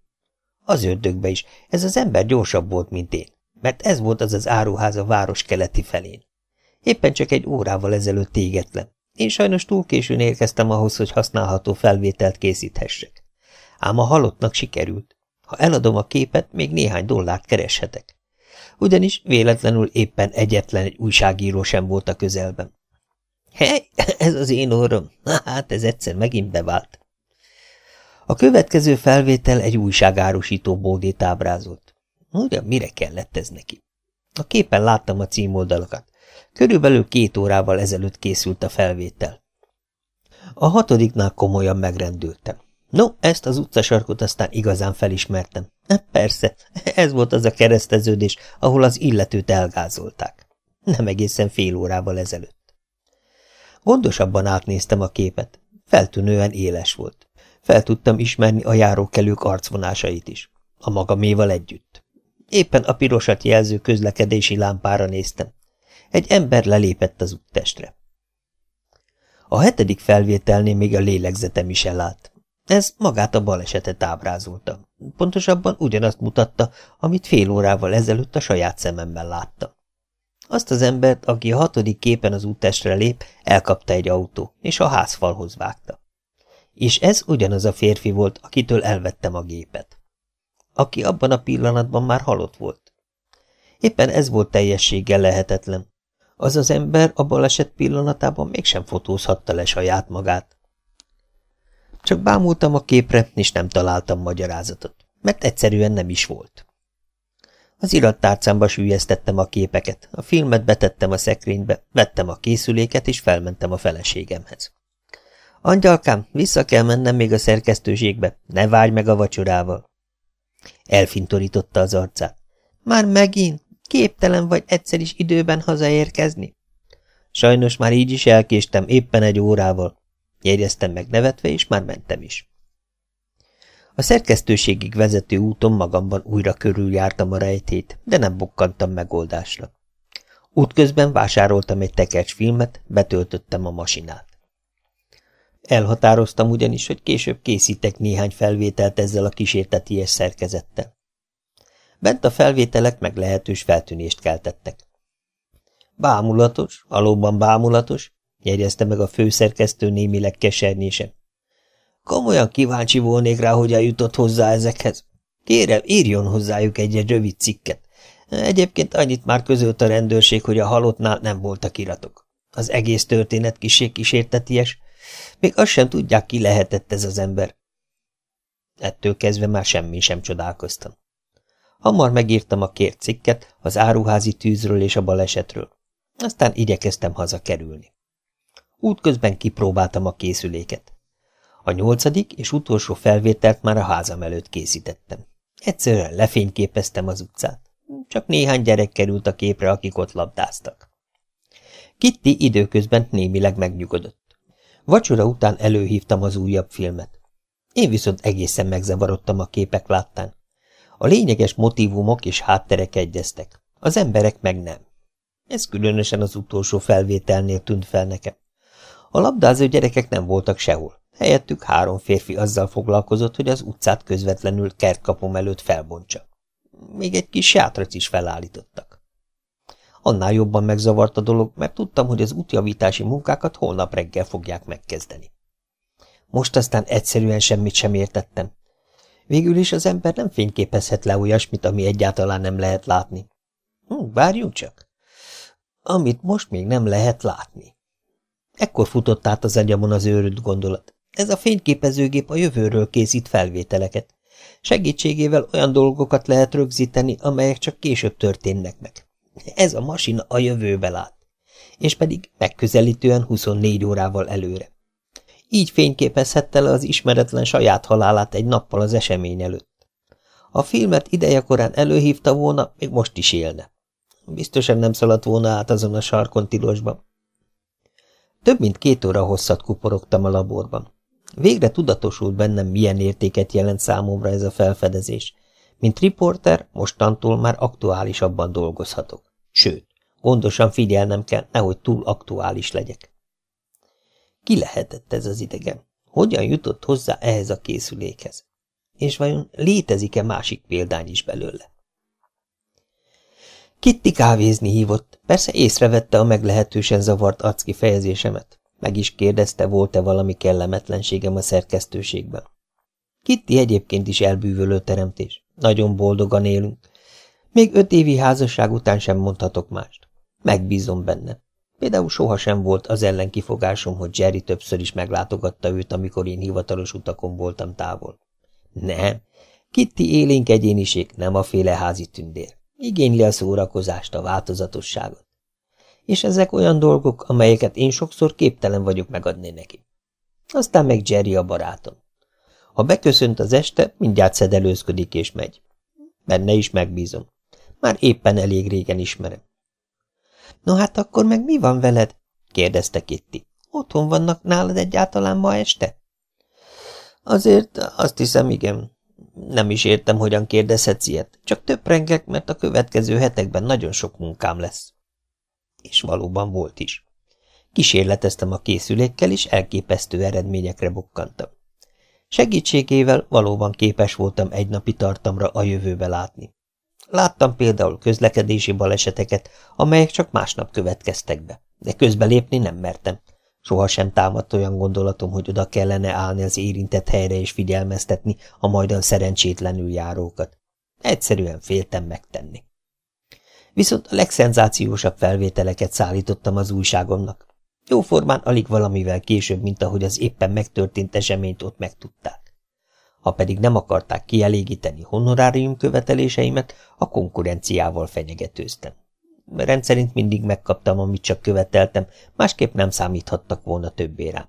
Az ördögbe is, ez az ember gyorsabb volt, mint én, mert ez volt az az áruház a város keleti felén. Éppen csak egy órával ezelőtt égetlen. Én sajnos túl későn érkeztem ahhoz, hogy használható felvételt készíthessek. Ám a halottnak sikerült. Ha eladom a képet, még néhány dollárt kereshetek. Ugyanis véletlenül éppen egyetlen egy újságíró sem volt a közelben. Hely, ez az én orrom. Na hát, ez egyszer megint bevált. A következő felvétel egy újságárusító bódét ábrázolt. Ugyan mire kellett ez neki? A képen láttam a címoldalakat. Körülbelül két órával ezelőtt készült a felvétel. A hatodiknál komolyan megrendültem. No, ezt az utcasarkot aztán igazán felismertem. Persze, ez volt az a kereszteződés, ahol az illetőt elgázolták. Nem egészen fél órával ezelőtt. Gondosabban átnéztem a képet. Feltűnően éles volt. Fel tudtam ismerni a járókelők arcvonásait is. A magaméval együtt. Éppen a pirosat jelző közlekedési lámpára néztem. Egy ember lelépett az úttestre. A hetedik felvételnél még a lélegzetem is elállt. Ez magát a balesetet ábrázolta. Pontosabban ugyanazt mutatta, amit fél órával ezelőtt a saját szememmel láttam. Azt az embert, aki a hatodik képen az úttestre lép, elkapta egy autó, és a házfalhoz vágta. És ez ugyanaz a férfi volt, akitől elvettem a gépet. Aki abban a pillanatban már halott volt. Éppen ez volt teljességgel lehetetlen. Az az ember a baleset pillanatában mégsem fotózhatta le saját magát. Csak bámultam a képre, és nem találtam magyarázatot, mert egyszerűen nem is volt. Az irattárcámba sűjesztettem a képeket, a filmet betettem a szekrénybe, vettem a készüléket, és felmentem a feleségemhez. Angyalkám, vissza kell mennem még a szerkesztőségbe, ne várj meg a vacsorával. Elfintorította az arcát. Már megint? Képtelen vagy egyszer is időben hazaérkezni? Sajnos már így is elkéstem, éppen egy órával. Jegyeztem meg nevetve, és már mentem is. A szerkesztőségig vezető úton magamban újra körüljártam a rejtét, de nem bukkantam megoldásra. Útközben vásároltam egy tekercs filmet, betöltöttem a masinát. Elhatároztam ugyanis, hogy később készítek néhány felvételt ezzel a kísérteties szerkezettel. Bent a felvételek meglehetős feltűnést keltettek. Bámulatos, valóban bámulatos, jegyezte meg a főszerkesztő némileg kesernyésen. Komolyan kíváncsi volnék rá, hogy eljutott hozzá ezekhez. Kérem, írjon hozzájuk egy-egy rövid cikket. Egyébként annyit már közölt a rendőrség, hogy a halottnál nem voltak iratok. Az egész történet kisé kísérteties, még azt sem tudják, ki lehetett ez az ember. Ettől kezdve már semmi sem csodálkoztam. Hamar megírtam a kért cikket az áruházi tűzről és a balesetről. Aztán igyekeztem hazakerülni. Útközben kipróbáltam a készüléket. A nyolcadik és utolsó felvételt már a házam előtt készítettem. Egyszerűen lefényképeztem az utcát. Csak néhány gyerek került a képre, akik ott labdáztak. Kitty időközben némileg megnyugodott. Vacsora után előhívtam az újabb filmet. Én viszont egészen megzavarodtam a képek láttán. A lényeges motivumok és hátterek egyeztek, az emberek meg nem. Ez különösen az utolsó felvételnél tűnt fel nekem. A labdázó gyerekek nem voltak sehol. Helyettük három férfi azzal foglalkozott, hogy az utcát közvetlenül kertkapom előtt felbontsa. Még egy kis sátrac is felállítottak. Annál jobban megzavart a dolog, mert tudtam, hogy az útjavítási munkákat holnap reggel fogják megkezdeni. Most aztán egyszerűen semmit sem értettem. Végül is az ember nem fényképezhet le olyasmit, ami egyáltalán nem lehet látni. Hm, várjunk csak. Amit most még nem lehet látni. Ekkor futott át az agyamon az őrült gondolat. Ez a fényképezőgép a jövőről készít felvételeket. Segítségével olyan dolgokat lehet rögzíteni, amelyek csak később történnek meg. Ez a masina a jövőbe lát, és pedig megközelítően 24 órával előre. Így fényképezhette le az ismeretlen saját halálát egy nappal az esemény előtt. A filmet idejekorán előhívta volna, még most is élne. Biztosan nem szaladt volna át azon a sarkon tilosban. Több mint két óra hosszat kuporogtam a laborban. Végre tudatosult bennem, milyen értéket jelent számomra ez a felfedezés. Mint riporter, mostantól már aktuálisabban dolgozhatok. Sőt, gondosan figyelnem kell, nehogy túl aktuális legyek. Ki lehetett ez az idegen? Hogyan jutott hozzá ehhez a készülékhez? És vajon létezik-e másik példány is belőle? Kitty kávézni hívott, persze észrevette a meglehetősen zavart arckifejezésemet. Meg is kérdezte, volt-e valami kellemetlenségem a szerkesztőségben. Kitty egyébként is elbűvölő teremtés. Nagyon boldogan élünk. Még öt évi házasság után sem mondhatok mást. Megbízom benne. Például sohasem volt az ellen kifogásom, hogy Jerry többször is meglátogatta őt, amikor én hivatalos utakon voltam távol. Nem, Kitty élénk egyéniség, nem a féle házi tündér. Igényli a szórakozást, a változatosságot. És ezek olyan dolgok, amelyeket én sokszor képtelen vagyok megadni neki. Aztán meg Jerry a barátom. Ha beköszönt az este, mindjárt szedelőzködik és megy. Benne is megbízom. Már éppen elég régen ismerem. No hát akkor meg mi van veled? kérdezte Kitty. Otthon vannak nálad egyáltalán ma este? Azért azt hiszem, igen. Nem is értem, hogyan kérdezhetsz ilyet. Csak több rengek, mert a következő hetekben nagyon sok munkám lesz. És valóban volt is. Kísérleteztem a készülékkel, és elképesztő eredményekre bukkantam. Segítségével valóban képes voltam egy napi tartamra a jövőbe látni. Láttam például közlekedési baleseteket, amelyek csak másnap következtek be, de közbelépni nem mertem. Sohasem támadt olyan gondolatom, hogy oda kellene állni az érintett helyre és figyelmeztetni a majdan szerencsétlenül járókat. Egyszerűen féltem megtenni. Viszont a legszenzációsabb felvételeket szállítottam az újságomnak. Jóformán alig valamivel később, mint ahogy az éppen megtörtént eseményt ott megtudták. Ha pedig nem akarták kielégíteni honorárium követeléseimet, a konkurenciával fenyegetőztem. Rendszerint mindig megkaptam, amit csak követeltem, másképp nem számíthattak volna többé rám.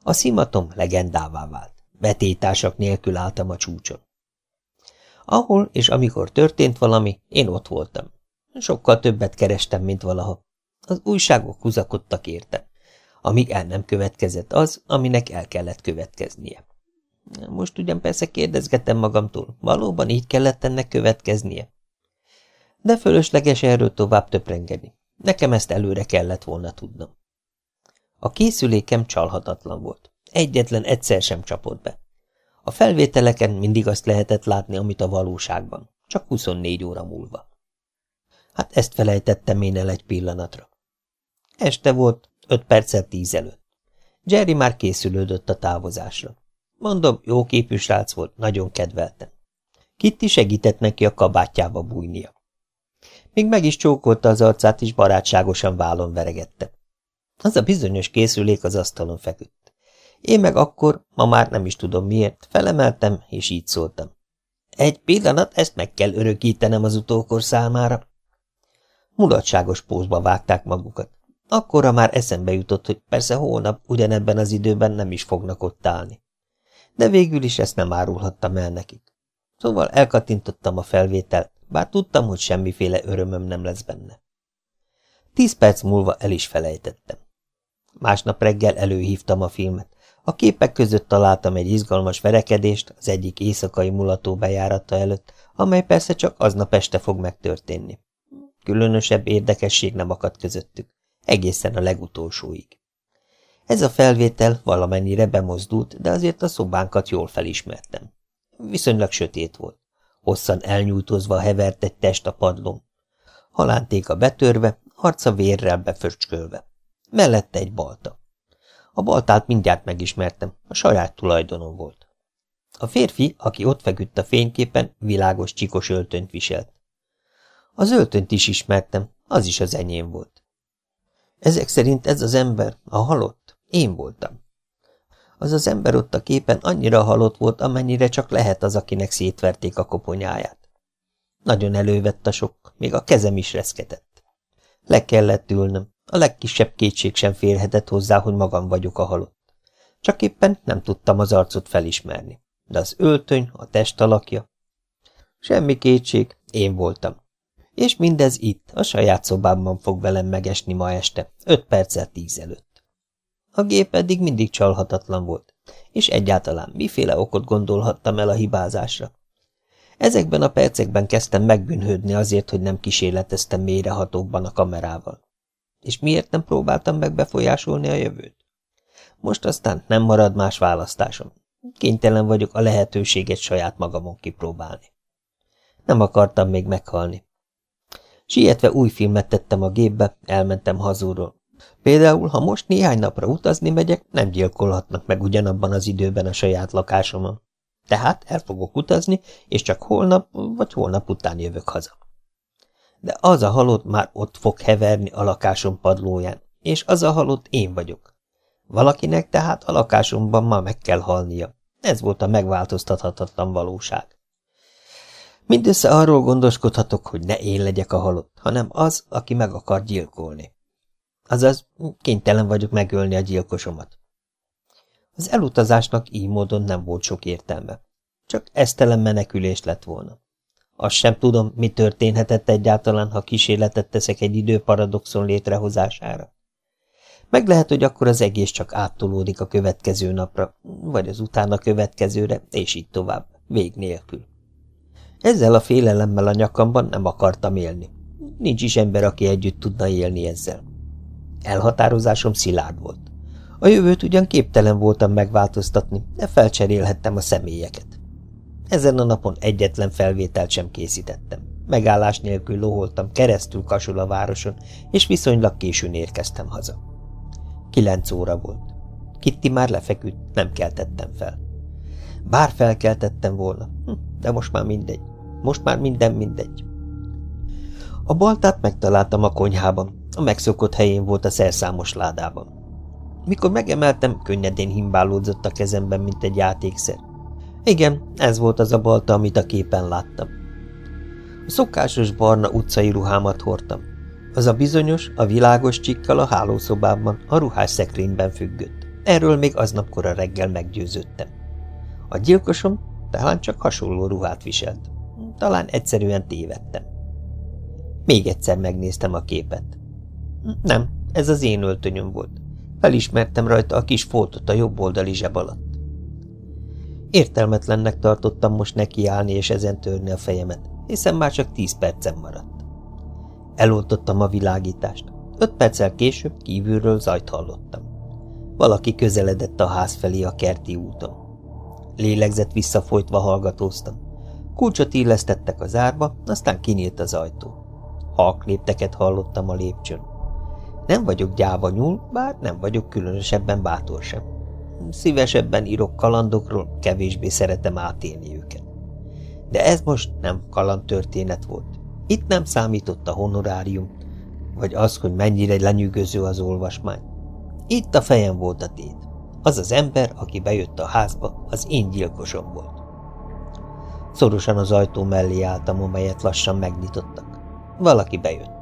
A szimatom legendává vált. Betétársak nélkül álltam a csúcson. Ahol és amikor történt valami, én ott voltam. Sokkal többet kerestem, mint valaha. Az újságok húzakodtak értem, amíg el nem következett az, aminek el kellett következnie. Most ugyan persze kérdezgetem magamtól, valóban így kellett ennek következnie? De fölösleges erről tovább töprengeni. Nekem ezt előre kellett volna tudnom. A készülékem csalhatatlan volt. Egyetlen egyszer sem csapott be. A felvételeken mindig azt lehetett látni, amit a valóságban, csak 24 óra múlva. Hát ezt felejtettem én el egy pillanatra. Este volt, öt perccel tíz előtt. Jerry már készülődött a távozásra. Mondom, jó képű srác volt, nagyon kedveltem. Kitty segített neki a kabátjába bújnia. Még meg is csókolta az arcát, és barátságosan vállon veregette. Az a bizonyos készülék az asztalon feküdt. Én meg akkor, ma már nem is tudom miért, felemeltem, és így szóltam. Egy pillanat, ezt meg kell örökítenem az utókor számára. Mulatságos pózba vágták magukat. Akkora már eszembe jutott, hogy persze hónap ugyanebben az időben nem is fognak ott állni. De végül is ezt nem árulhattam el nekik. Szóval elkatintottam a felvételt, bár tudtam, hogy semmiféle örömöm nem lesz benne. Tíz perc múlva el is felejtettem. Másnap reggel előhívtam a filmet. A képek között találtam egy izgalmas verekedést az egyik éjszakai mulató bejárata előtt, amely persze csak aznap este fog megtörténni. Különösebb érdekesség nem akadt közöttük, egészen a legutolsóig. Ez a felvétel valamennyire bemozdult, de azért a szobánkat jól felismertem. Viszonylag sötét volt. Hosszan elnyújtózva hevert egy test a padlón. Halántéka betörve, arca vérrel beföcskölve. Mellette egy balta. A baltát mindjárt megismertem, a saját tulajdonom volt. A férfi, aki ott feküdt a fényképen, világos csikos öltönyt viselt. Az öltönyt is ismertem, az is az enyém volt. Ezek szerint ez az ember, a halott, én voltam. Az az ember ott a képen annyira halott volt, amennyire csak lehet az, akinek szétverték a koponyáját. Nagyon elővett a sok, még a kezem is reszketett. Le kellett ülnöm, a legkisebb kétség sem férhetett hozzá, hogy magam vagyok a halott. Csak éppen nem tudtam az arcot felismerni. De az öltöny, a test alakja... Semmi kétség, én voltam. És mindez itt, a saját szobámban fog velem megesni ma este, öt perccel tíz előtt. A gép eddig mindig csalhatatlan volt, és egyáltalán miféle okot gondolhattam el a hibázásra. Ezekben a percekben kezdtem megbűnhődni azért, hogy nem kísérleteztem mélyrehatóbban a kamerával. És miért nem próbáltam meg befolyásolni a jövőt? Most aztán nem marad más választásom. Kénytelen vagyok a lehetőséget saját magamon kipróbálni. Nem akartam még meghalni. Sietve új filmet tettem a gépbe, elmentem hazúról. Például, ha most néhány napra utazni megyek, nem gyilkolhatnak meg ugyanabban az időben a saját lakásomon. Tehát el fogok utazni, és csak holnap vagy holnap után jövök haza de az a halott már ott fog heverni a lakásom padlóján, és az a halott én vagyok. Valakinek tehát a lakásomban ma meg kell halnia. Ez volt a megváltoztathatatlan valóság. Mindössze arról gondoskodhatok, hogy ne én legyek a halott, hanem az, aki meg akar gyilkolni. Azaz, kénytelen vagyok megölni a gyilkosomat. Az elutazásnak így módon nem volt sok értelme. Csak esztelen menekülés lett volna. Azt sem tudom, mi történhetett egyáltalán, ha kísérletet teszek egy időparadoxon létrehozására. Meg lehet, hogy akkor az egész csak áttolódik a következő napra, vagy az utána következőre, és így tovább, vég nélkül. Ezzel a félelemmel a nyakamban nem akartam élni. Nincs is ember, aki együtt tudna élni ezzel. Elhatározásom szilárd volt. A jövőt ugyan képtelen voltam megváltoztatni, de felcserélhettem a személyeket. Ezen a napon egyetlen felvételt sem készítettem. Megállás nélkül loholtam keresztül kasul a városon, és viszonylag későn érkeztem haza. Kilenc óra volt. Kitti már lefeküdt, nem keltettem fel. Bár felkeltettem volna, hm, de most már mindegy. Most már minden mindegy. A baltát megtaláltam a konyhában, a megszokott helyén volt a szerszámos ládában. Mikor megemeltem, könnyedén himbálódzott a kezemben, mint egy játékszer. Igen, ez volt az a balta, amit a képen láttam. A szokásos barna utcai ruhámat hordtam. Az a bizonyos, a világos csikkal a hálószobában, a ruhás szekrényben függött. Erről még aznapkora reggel meggyőződtem. A gyilkosom talán csak hasonló ruhát viselt. Talán egyszerűen tévedtem. Még egyszer megnéztem a képet. Nem, ez az én öltönyöm volt. Felismertem rajta a kis foltot a jobb oldali zseb alatt. Értelmetlennek tartottam most nekiállni és ezen törni a fejemet, hiszen már csak tíz percem maradt. Eloltottam a világítást. Öt perccel később kívülről zajt hallottam. Valaki közeledett a ház felé a kerti úton. Lélegzett visszafolytva hallgatóztam. Kulcsot illesztettek az árba, aztán kinyílt az ajtó. Halk lépteket hallottam a lépcsőn. Nem vagyok gyáva nyúl, bár nem vagyok különösebben bátor sem. Szívesebben írok kalandokról, kevésbé szeretem átélni őket. De ez most nem kalandtörténet volt. Itt nem számított a honorárium, vagy az, hogy mennyire lenyűgöző az olvasmány. Itt a fejem volt a tét. Az az ember, aki bejött a házba, az én gyilkosom volt. Szorosan az ajtó mellé álltam, amelyet lassan megnyitottak. Valaki bejött.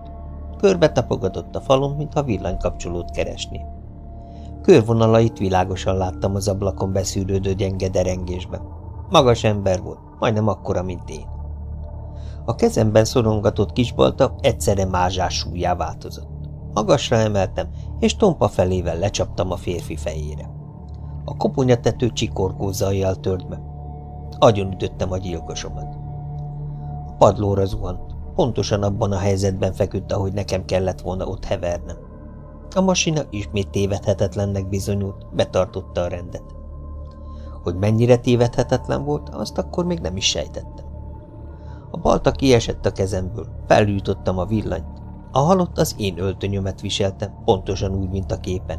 Körbe tapogatott a falon, mintha villanykapcsolót keresni. Körvonalait világosan láttam az ablakon beszűrődő gyenge derengésben. Magas ember volt, majdnem akkora, mint én. A kezemben szorongatott kisbalta egyszerre mázsás súlyá változott. Magasra emeltem, és tompa felével lecsaptam a férfi fejére. A koponyatető csikorgó zajjal tört be. Agyon ütöttem a gyilkosomat. A padlóra zuhant. Pontosan abban a helyzetben feküdt, ahogy nekem kellett volna ott hevernem. A masina ismét tévedhetetlennek bizonyult, betartotta a rendet. Hogy mennyire tévedhetetlen volt, azt akkor még nem is sejtettem. A balta kiesett a kezemből, felgyújtottam a villanyt. A halott az én öltönyömet viselte, pontosan úgy, mint a képen.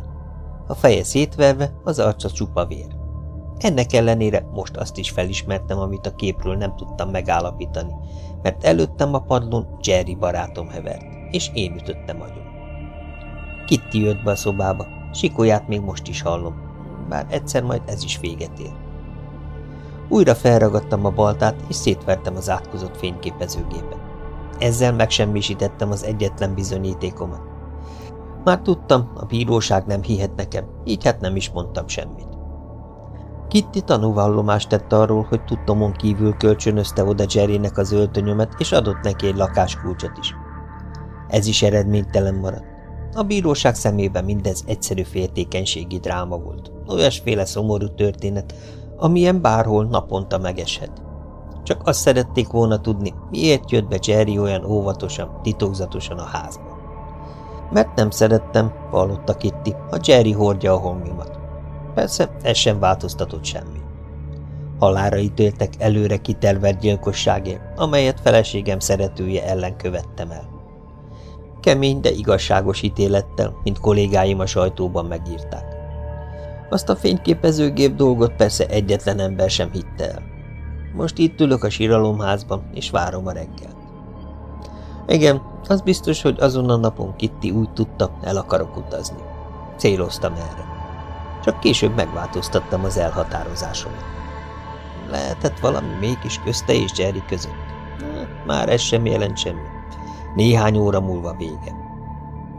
A feje szétverve, az arca csupa vér. Ennek ellenére most azt is felismertem, amit a képről nem tudtam megállapítani, mert előttem a padlón Jerry barátom hevert, és én ütöttem agyon. Kitty jött be a szobába, sikóját még most is hallom, bár egyszer majd ez is véget ér. Újra felragadtam a baltát, és szétvertem az átkozott fényképezőgépet. Ezzel megsemmisítettem az egyetlen bizonyítékomat. Már tudtam, a bíróság nem hihet nekem, így hát nem is mondtam semmit. Kitty tanúvallomást tett arról, hogy tudtomon kívül kölcsönözte oda Jerrynek az öltönyömet, és adott neki egy lakáskulcsot is. Ez is eredménytelen maradt. A bíróság szemében mindez egyszerű féltékenységi dráma volt. Olyasféle szomorú történet, amilyen bárhol naponta megeshet. Csak azt szerették volna tudni, miért jött be Jerry olyan óvatosan, titokzatosan a házba. Mert nem szerettem, vallotta Kitty, ha Jerry hordja a holmimat. Persze, ez sem változtatott semmi. Halára ítéltek előre kitervert gyilkosságért, amelyet feleségem szeretője ellen követtem el. Kemény, de igazságos ítélettel, mint kollégáim a sajtóban megírták. Azt a fényképezőgép dolgot persze egyetlen ember sem hitte el. Most itt ülök a síralomházban, és várom a reggelt. Igen, az biztos, hogy azon a napon Kitty úgy tudta, el akarok utazni. Céloztam erre. Csak később megváltoztattam az elhatározásomat. Lehetett valami mégis közte és Jerry között. Már ez sem jelent semmi. Néhány óra múlva vége.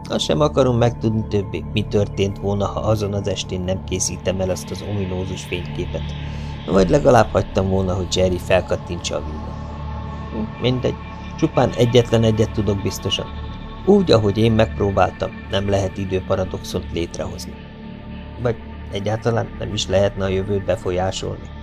Azt sem akarom megtudni többé, mi történt volna, ha azon az estén nem készítem el azt az ominózus fényképet, vagy legalább hagytam volna, hogy Jerry felkattintsa a villat. Hm, mindegy, csupán egyetlen egyet tudok biztosan. Úgy, ahogy én megpróbáltam, nem lehet időparadoxont létrehozni. Vagy egyáltalán nem is lehetne a jövőt befolyásolni.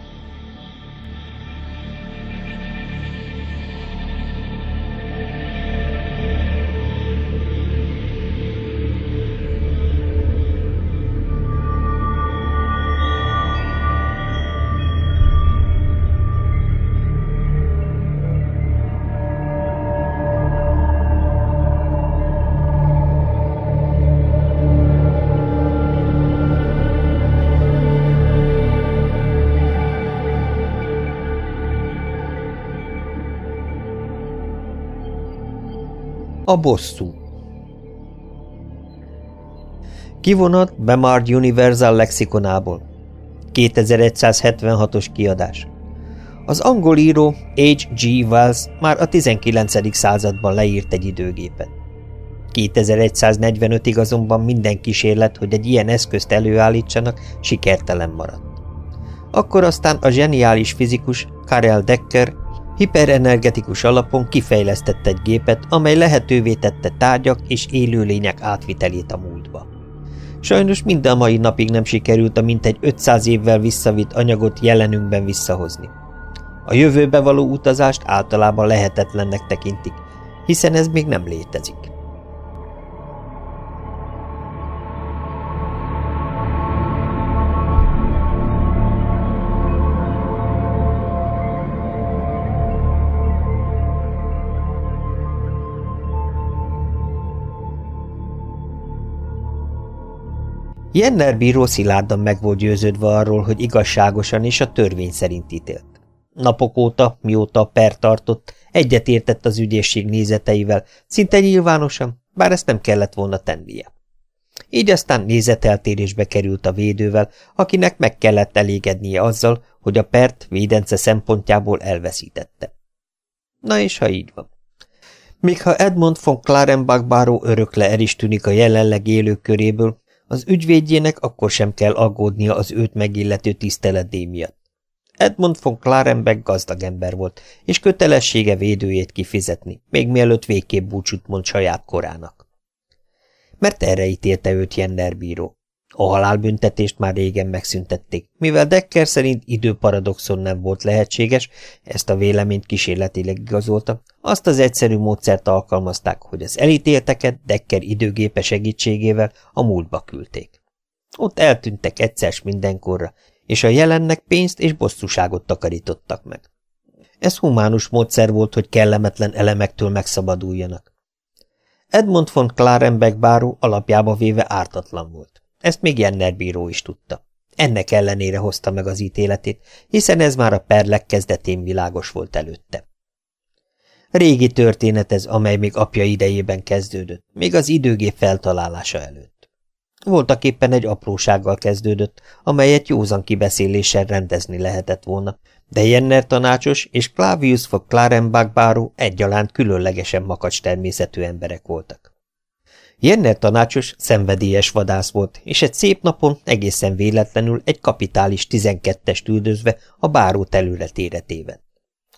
A bosszú Kivonat Bemard Universal lexikonából 2176-os kiadás Az angol író H.G. Wells már a 19. században leírt egy időgépet. 2145-ig azonban minden kísérlet, hogy egy ilyen eszközt előállítsanak, sikertelen maradt. Akkor aztán a zseniális fizikus Karel Decker Hiperenergetikus alapon kifejlesztett egy gépet, amely lehetővé tette tárgyak és élőlények átvitelét a múltba. Sajnos mind mai napig nem sikerült a mintegy 500 évvel visszavitt anyagot jelenünkben visszahozni. A jövőbe való utazást általában lehetetlennek tekintik, hiszen ez még nem létezik. Jenner bíró szilárdan meg volt győződve arról, hogy igazságosan és a törvény szerint ítélt. Napok óta, mióta a per tartott, egyetértett az ügyészség nézeteivel, szinte nyilvánosan, bár ezt nem kellett volna tennie. Így aztán nézeteltérésbe került a védővel, akinek meg kellett elégednie azzal, hogy a pert védence szempontjából elveszítette. Na és ha így van? Még ha Edmond von Klarenbach báró örökle el is tűnik a jelenleg élők köréből, az ügyvédjének akkor sem kell aggódnia az őt megillető tiszteletdíj miatt. Edmond von Klarenbeck gazdag ember volt, és kötelessége védőjét kifizetni, még mielőtt végképp búcsút mond saját korának. Mert erre ítélte őt Jenner bíró. A halálbüntetést már régen megszüntették, mivel Decker szerint időparadoxon nem volt lehetséges, ezt a véleményt kísérletileg igazolta, azt az egyszerű módszert alkalmazták, hogy az elítélteket Decker időgépe segítségével a múltba küldték. Ott eltűntek egyszer mindenkorra, és a jelennek pénzt és bosszúságot takarítottak meg. Ez humánus módszer volt, hogy kellemetlen elemektől megszabaduljanak. Edmond von Klarenbeck báró alapjába véve ártatlan volt. Ezt még Jenner bíró is tudta. Ennek ellenére hozta meg az ítéletét, hiszen ez már a perlek kezdetén világos volt előtte. Régi történet ez, amely még apja idejében kezdődött, még az időgép feltalálása előtt. Voltak éppen egy aprósággal kezdődött, amelyet józan kibeszéléssel rendezni lehetett volna, de Jenner tanácsos és Clavius von Klarenbach báró egyaránt különlegesen makacs természetű emberek voltak. Jenner tanácsos, szenvedélyes vadász volt, és egy szép napon egészen véletlenül egy kapitális tizenkettest üldözve a báró területére tévedt.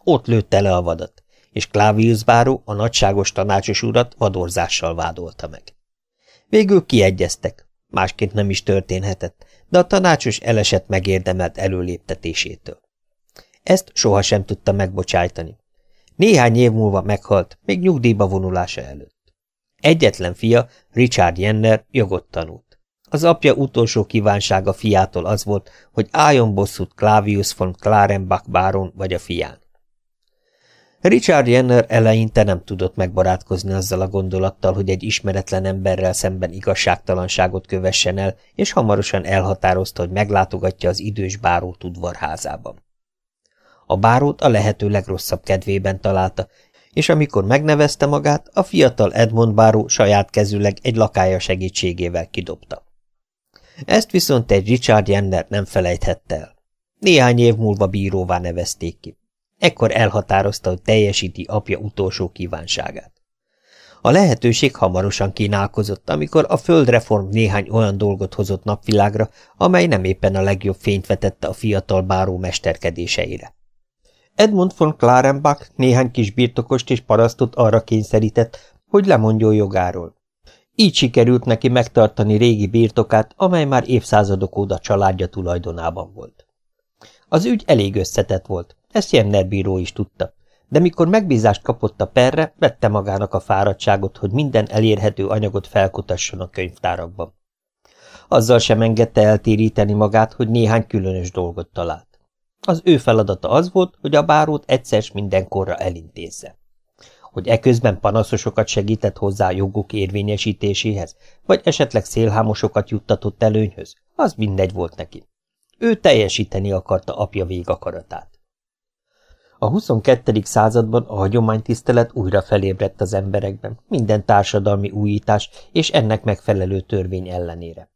Ott lőtte le a vadat, és Clavius báró a nagyságos tanácsos urat vadorzással vádolta meg. Végül kiegyeztek, másként nem is történhetett, de a tanácsos elesett megérdemelt előléptetésétől. Ezt sohasem tudta megbocsájtani. Néhány év múlva meghalt, még nyugdíjba vonulása előtt. Egyetlen fia, Richard Jenner, jogot tanult. Az apja utolsó kívánsága fiától az volt, hogy álljon bosszút Clavius von Klarenbach báron vagy a fián. Richard Jenner eleinte nem tudott megbarátkozni azzal a gondolattal, hogy egy ismeretlen emberrel szemben igazságtalanságot kövessen el, és hamarosan elhatározta, hogy meglátogatja az idős bárót udvarházában. A bárót a lehető legrosszabb kedvében találta, és amikor megnevezte magát, a fiatal Edmond báró saját kezűleg egy lakája segítségével kidobta. Ezt viszont egy Richard Jenner nem felejthette el. Néhány év múlva bíróvá nevezték ki. Ekkor elhatározta, hogy teljesíti apja utolsó kívánságát. A lehetőség hamarosan kínálkozott, amikor a földreform néhány olyan dolgot hozott napvilágra, amely nem éppen a legjobb fényt vetette a fiatal báró mesterkedéseire. Edmund von Klarenbach néhány kis birtokost és parasztot arra kényszerített, hogy lemondjon jogáról. Így sikerült neki megtartani régi birtokát, amely már évszázadok óta családja tulajdonában volt. Az ügy elég összetett volt, ezt Jenner bíró is tudta, de mikor megbízást kapott a perre, vette magának a fáradtságot, hogy minden elérhető anyagot felkutasson a könyvtárakban. Azzal sem engedte eltéríteni magát, hogy néhány különös dolgot talált. Az ő feladata az volt, hogy a bárót egyszer mindenkorra elintézze. Hogy eközben panaszosokat segített hozzá a jogok érvényesítéséhez, vagy esetleg szélhámosokat juttatott előnyhöz, az mindegy volt neki. Ő teljesíteni akarta apja végakaratát. A 22. században a hagyománytisztelet újra felébredt az emberekben, minden társadalmi újítás és ennek megfelelő törvény ellenére.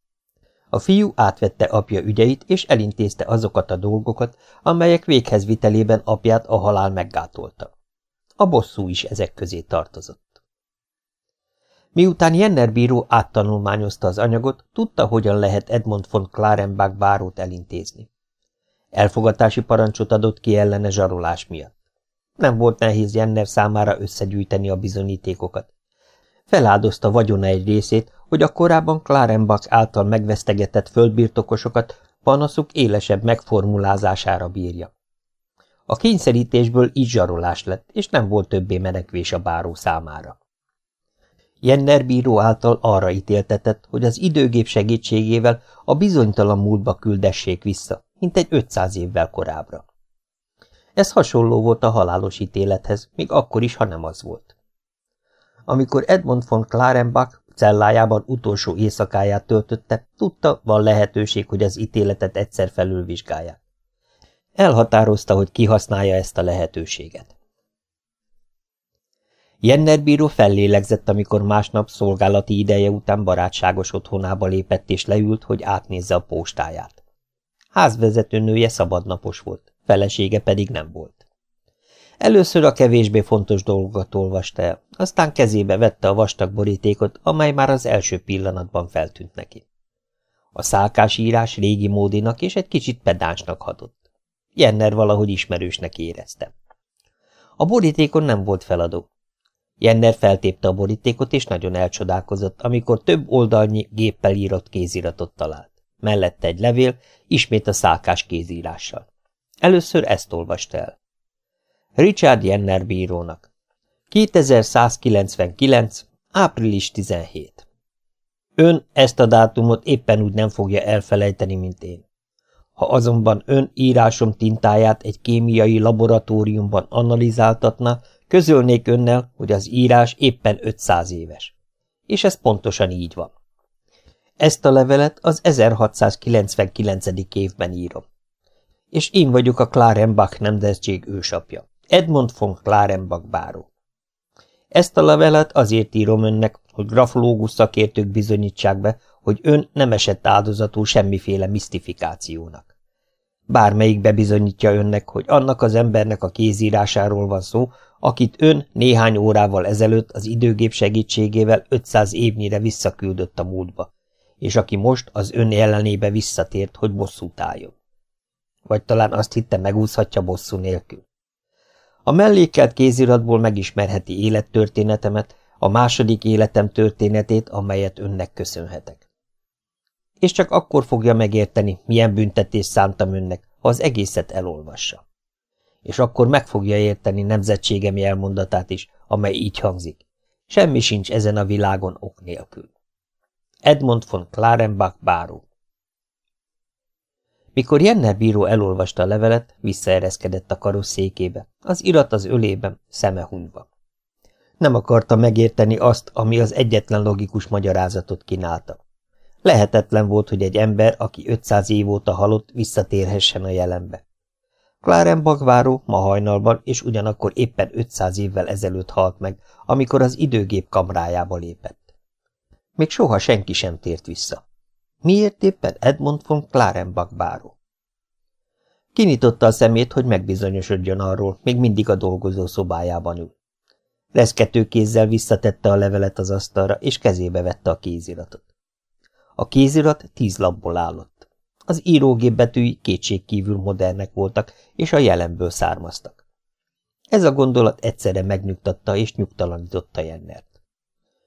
A fiú átvette apja ügyeit, és elintézte azokat a dolgokat, amelyek véghezvitelében apját a halál meggátolta. A bosszú is ezek közé tartozott. Miután Jenner bíró áttanulmányozta az anyagot, tudta, hogyan lehet Edmond von Klarenbach bárót elintézni. Elfogatási parancsot adott ki ellene zsarolás miatt. Nem volt nehéz Jenner számára összegyűjteni a bizonyítékokat. Feláldozta vagyona egy részét, hogy a korábban Klarenbach által megvesztegetett földbirtokosokat panaszuk élesebb megformulázására bírja. A kényszerítésből így zsarolás lett, és nem volt többé menekvés a báró számára. Jenner bíró által arra ítéltetett, hogy az időgép segítségével a bizonytalan múltba küldessék vissza, mint egy 500 évvel korábbra. Ez hasonló volt a halálos ítélethez, még akkor is, ha nem az volt. Amikor Edmond von Klarenbach cellájában utolsó éjszakáját töltötte, tudta, van lehetőség, hogy az ítéletet egyszer felülvizsgálják. Elhatározta, hogy kihasználja ezt a lehetőséget. Jenner bíró fellélegzett, amikor másnap szolgálati ideje után barátságos otthonába lépett és leült, hogy átnézze a postáját. Házvezetőnője szabadnapos volt, felesége pedig nem volt. Először a kevésbé fontos dolgokat olvasta el, aztán kezébe vette a vastag borítékot, amely már az első pillanatban feltűnt neki. A szálkás írás régi módinak és egy kicsit pedánsnak hatott. Jenner valahogy ismerősnek érezte. A borítékon nem volt feladó. Jenner feltépte a borítékot, és nagyon elcsodálkozott, amikor több oldalnyi géppel írott kéziratot talált. Mellette egy levél, ismét a szálkás kézírással. Először ezt olvasta el. Richard Jenner bírónak. 2199. április 17. Ön ezt a dátumot éppen úgy nem fogja elfelejteni, mint én. Ha azonban ön írásom tintáját egy kémiai laboratóriumban analizáltatna, közölnék önnel, hogy az írás éppen 500 éves. És ez pontosan így van. Ezt a levelet az 1699. évben írom. És én vagyok a Klarenbach nemzetség ősapja. Edmond von Klarenbach báró. Ezt a levelet azért írom önnek, hogy grafológus szakértők bizonyítsák be, hogy ön nem esett áldozatul semmiféle misztifikációnak. Bármelyik bebizonyítja önnek, hogy annak az embernek a kézírásáról van szó, akit ön néhány órával ezelőtt az időgép segítségével 500 évnyire visszaküldött a múltba, és aki most az ön ellenébe visszatért, hogy bosszút álljon. Vagy talán azt hitte megúszhatja bosszú nélkül. A mellékelt kéziratból megismerheti élettörténetemet, a második életem történetét, amelyet önnek köszönhetek. És csak akkor fogja megérteni, milyen büntetést szántam önnek, ha az egészet elolvassa. És akkor meg fogja érteni nemzetségem jelmondatát is, amely így hangzik. Semmi sincs ezen a világon ok nélkül. Edmond von Klarenbach báró mikor Jenner bíró elolvasta a levelet, visszaereszkedett a karosszékébe, az irat az ölében, szeme hunyva. Nem akarta megérteni azt, ami az egyetlen logikus magyarázatot kínálta. Lehetetlen volt, hogy egy ember, aki 500 év óta halott, visszatérhessen a jelenbe. Clarenbach váró ma hajnalban, és ugyanakkor éppen 500 évvel ezelőtt halt meg, amikor az időgép kamrájába lépett. Még soha senki sem tért vissza. Miért éppen Edmund von Klarenbach báró? Kinyitotta a szemét, hogy megbizonyosodjon arról, még mindig a dolgozó szobájában ül. Reszkető kézzel visszatette a levelet az asztalra, és kezébe vette a kéziratot. A kézirat tíz lapból állott. Az írógép betűi kétségkívül modernek voltak, és a jelenből származtak. Ez a gondolat egyszerre megnyugtatta és nyugtalanította Jennert.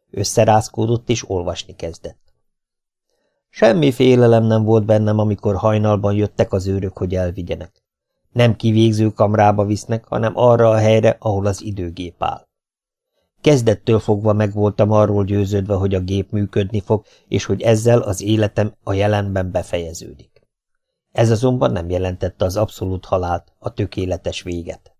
Összerázkódott és olvasni kezdett. Semmi félelem nem volt bennem, amikor hajnalban jöttek az őrök, hogy elvigyenek. Nem kivégző kamrába visznek, hanem arra a helyre, ahol az időgép áll. Kezdettől fogva meg voltam arról győződve, hogy a gép működni fog, és hogy ezzel az életem a jelenben befejeződik. Ez azonban nem jelentette az abszolút halált, a tökéletes véget.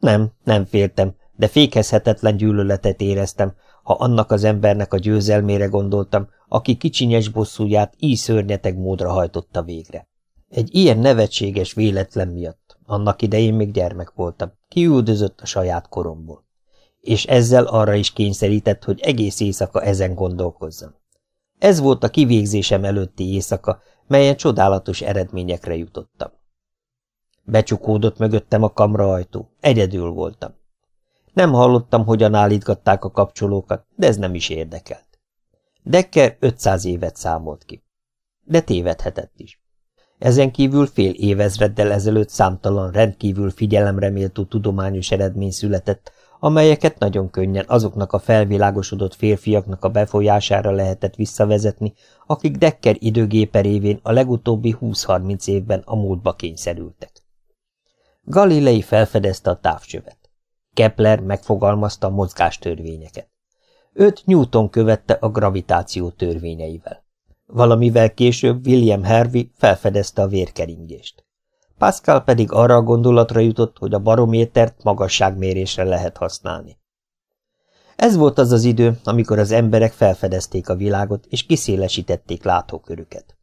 Nem, nem féltem, de fékezhetetlen gyűlöletet éreztem, ha annak az embernek a győzelmére gondoltam, aki kicsinyes bosszúját így szörnyeteg módra hajtotta végre. Egy ilyen nevetséges véletlen miatt, annak idején még gyermek voltam, kiüldözött a saját koromból. És ezzel arra is kényszerített, hogy egész éjszaka ezen gondolkozzam. Ez volt a kivégzésem előtti éjszaka, melyen csodálatos eredményekre jutottam. Becsukódott mögöttem a kamraajtó, egyedül voltam. Nem hallottam, hogyan állítgatták a kapcsolókat, de ez nem is érdekelt. Dekker 500 évet számolt ki. De tévedhetett is. Ezen kívül fél évezreddel ezelőtt számtalan rendkívül figyelemreméltó tudományos eredmény született, amelyeket nagyon könnyen azoknak a felvilágosodott férfiaknak a befolyására lehetett visszavezetni, akik Dekker időgépe révén a legutóbbi 20-30 évben a múltba kényszerültek. Galilei felfedezte a távcsövet. Kepler megfogalmazta a mozgástörvényeket. Őt Newton követte a gravitáció törvényeivel. Valamivel később William Harvey felfedezte a vérkeringést. Pascal pedig arra a gondolatra jutott, hogy a barométert magasságmérésre lehet használni. Ez volt az az idő, amikor az emberek felfedezték a világot, és kiszélesítették látókörüket.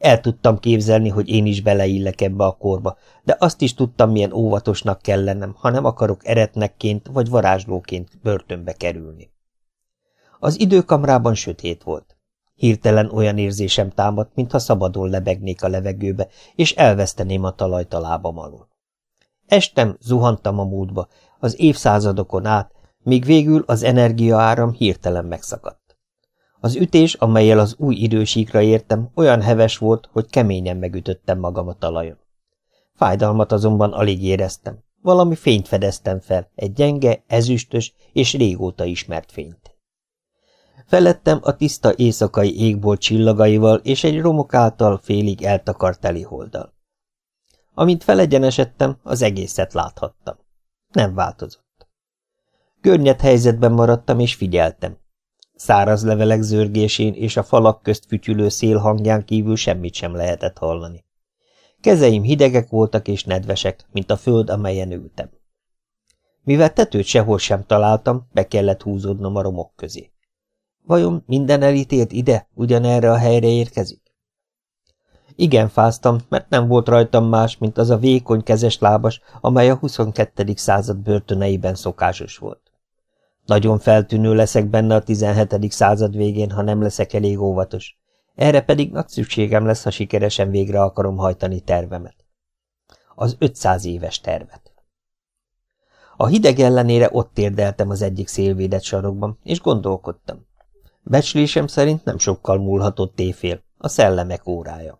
El tudtam képzelni, hogy én is beleillek ebbe a korba, de azt is tudtam, milyen óvatosnak kell lennem, ha nem akarok eretnekként vagy varázslóként börtönbe kerülni. Az időkamrában sötét volt. Hirtelen olyan érzésem támadt, mintha szabadon lebegnék a levegőbe, és elveszteném a talajt a lábam alól. Estem, zuhantam a múltba, az évszázadokon át, míg végül az energiaáram hirtelen megszakadt. Az ütés, amelyel az új idősíkra értem, olyan heves volt, hogy keményen megütöttem magam a talajon. Fájdalmat azonban alig éreztem. Valami fényt fedeztem fel, egy gyenge, ezüstös és régóta ismert fényt. Felettem a tiszta éjszakai égbolt csillagaival és egy romok által félig eltakart teliholdal. Amint felegyenesedtem, az egészet láthattam. Nem változott. Görnyed helyzetben maradtam és figyeltem. Száraz levelek zörgésén és a falak közt fütyülő szél hangján kívül semmit sem lehetett hallani. Kezeim hidegek voltak és nedvesek, mint a föld, amelyen ültem. Mivel tetőt sehol sem találtam, be kellett húzódnom a romok közé. Vajon minden elítélt ide, ugyanerre a helyre érkezik? Igen fáztam, mert nem volt rajtam más, mint az a vékony kezes lábas, amely a 22. század börtöneiben szokásos volt. Nagyon feltűnő leszek benne a 17. század végén, ha nem leszek elég óvatos. Erre pedig nagy szükségem lesz, ha sikeresen végre akarom hajtani tervemet. Az 500 éves tervet. A hideg ellenére ott térdeltem az egyik szélvédett sarokban, és gondolkodtam. Becslésem szerint nem sokkal múlhatott téfél, a szellemek órája.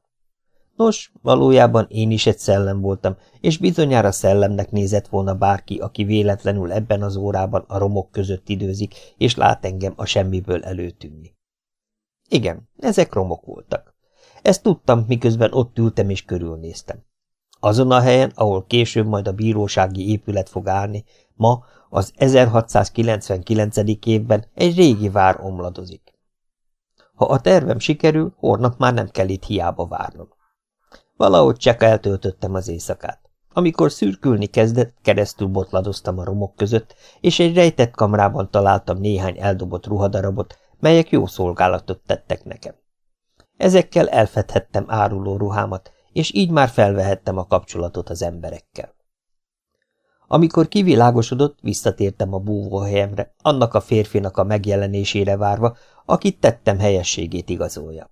Nos, valójában én is egy szellem voltam, és bizonyára szellemnek nézett volna bárki, aki véletlenül ebben az órában a romok között időzik, és lát engem a semmiből előtűnni. Igen, ezek romok voltak. Ezt tudtam, miközben ott ültem és körülnéztem. Azon a helyen, ahol később majd a bírósági épület fog állni, ma, az 1699. évben egy régi vár omladozik. Ha a tervem sikerül, holnap már nem kell itt hiába várnom. Valahogy csak eltöltöttem az éjszakát. Amikor szürkülni kezdett, keresztül botladoztam a romok között, és egy rejtett kamrában találtam néhány eldobott ruhadarabot, melyek jó szolgálatot tettek nekem. Ezekkel elfedhettem áruló ruhámat, és így már felvehettem a kapcsolatot az emberekkel. Amikor kivilágosodott, visszatértem a búvóhelyemre, annak a férfinak a megjelenésére várva, akit tettem helyességét igazolja.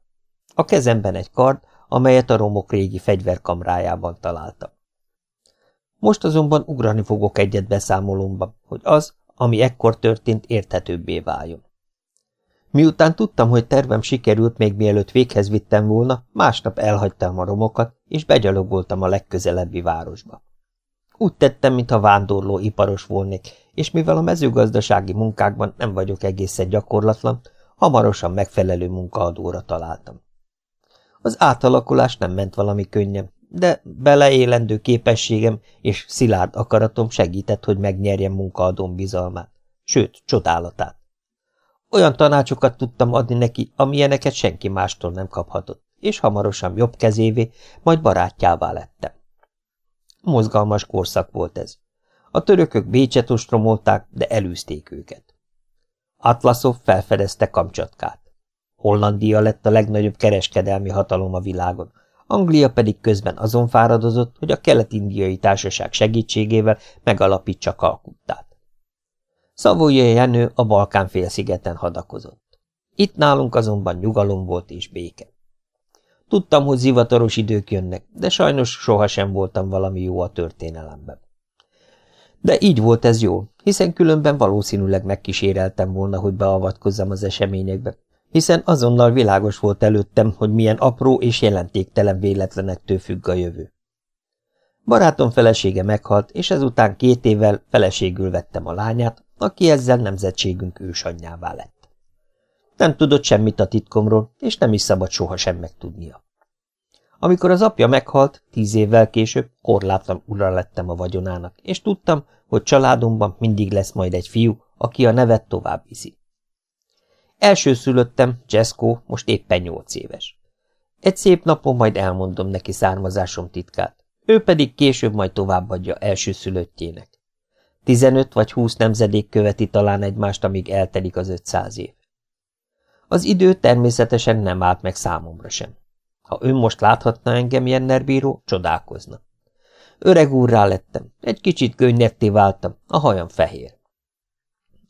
A kezemben egy kard, amelyet a romok régi fegyverkamrájában találtam. Most azonban ugrani fogok egyet beszámolomba, hogy az, ami ekkor történt, érthetőbbé váljon. Miután tudtam, hogy tervem sikerült még mielőtt véghez vittem volna, másnap elhagytam a romokat, és begyalogoltam a legközelebbi városba. Úgy tettem, mintha vándorló iparos volnék, és mivel a mezőgazdasági munkákban nem vagyok egészen gyakorlatlan, hamarosan megfelelő munkaadóra találtam. Az átalakulás nem ment valami könnyen, de beleélendő képességem és szilárd akaratom segített, hogy megnyerjem munkaadóm bizalmát, sőt, csodálatát. Olyan tanácsokat tudtam adni neki, amilyeneket senki mástól nem kaphatott, és hamarosan jobb kezévé, majd barátjává lettem. Mozgalmas korszak volt ez. A törökök Bécset ostromolták, de elűzték őket. Atlaszov felfedezte Kamcsatkát. Hollandia lett a legnagyobb kereskedelmi hatalom a világon, Anglia pedig közben azon fáradozott, hogy a kelet-indiai társaság segítségével megalapítsa Kalkuttát. Szavója Jenő a Balkán félszigeten hadakozott. Itt nálunk azonban nyugalom volt és béke. Tudtam, hogy zivataros idők jönnek, de sajnos sohasem voltam valami jó a történelemben. De így volt ez jó, hiszen különben valószínűleg megkíséreltem volna, hogy beavatkozzam az eseményekbe, hiszen azonnal világos volt előttem, hogy milyen apró és jelentéktelen véletlenektől függ a jövő. Barátom felesége meghalt, és ezután két évvel feleségül vettem a lányát, aki ezzel nemzetségünk ősanyjává lett. Nem tudott semmit a titkomról, és nem is szabad sohasem megtudnia. Amikor az apja meghalt, tíz évvel később korlátlan ura lettem a vagyonának, és tudtam, hogy családomban mindig lesz majd egy fiú, aki a nevet tovább viszi. Elsőszülöttem, Jesko, most éppen nyolc éves. Egy szép napon majd elmondom neki származásom titkát, ő pedig később majd továbbadja elsőszülöttjének. Tizenöt vagy húsz nemzedék követi talán egymást, amíg eltelik az ötszáz év. Az idő természetesen nem állt meg számomra sem. Ha ön most láthatna engem, Jenner bíró, csodálkozna. Öreg úrrá lettem, egy kicsit könnyetté váltam, a hajam fehér.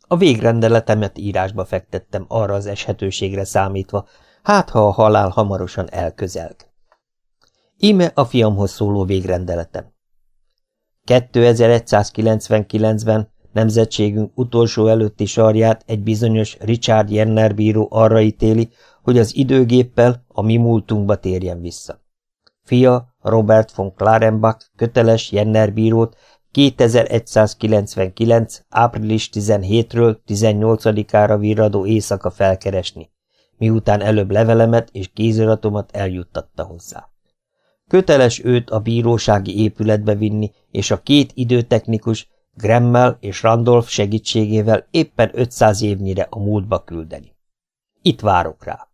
A végrendeletemet írásba fektettem arra az eshetőségre számítva, hát ha a halál hamarosan elközelg. Íme a fiamhoz szóló végrendeletem. 2199-ben nemzetségünk utolsó előtti sarját egy bizonyos Richard Jenner bíró arra ítéli, hogy az időgéppel a mi múltunkba térjen vissza. Fia, Robert von Klarenbach köteles Jenner bírót 2199. április 17-ről 18-ára virradó éjszaka felkeresni, miután előbb levelemet és kéziratomat eljuttatta hozzá. Köteles őt a bírósági épületbe vinni, és a két időtechnikus, Gremmel és Randolph segítségével éppen 500 évnyire a múltba küldeni. Itt várok rá.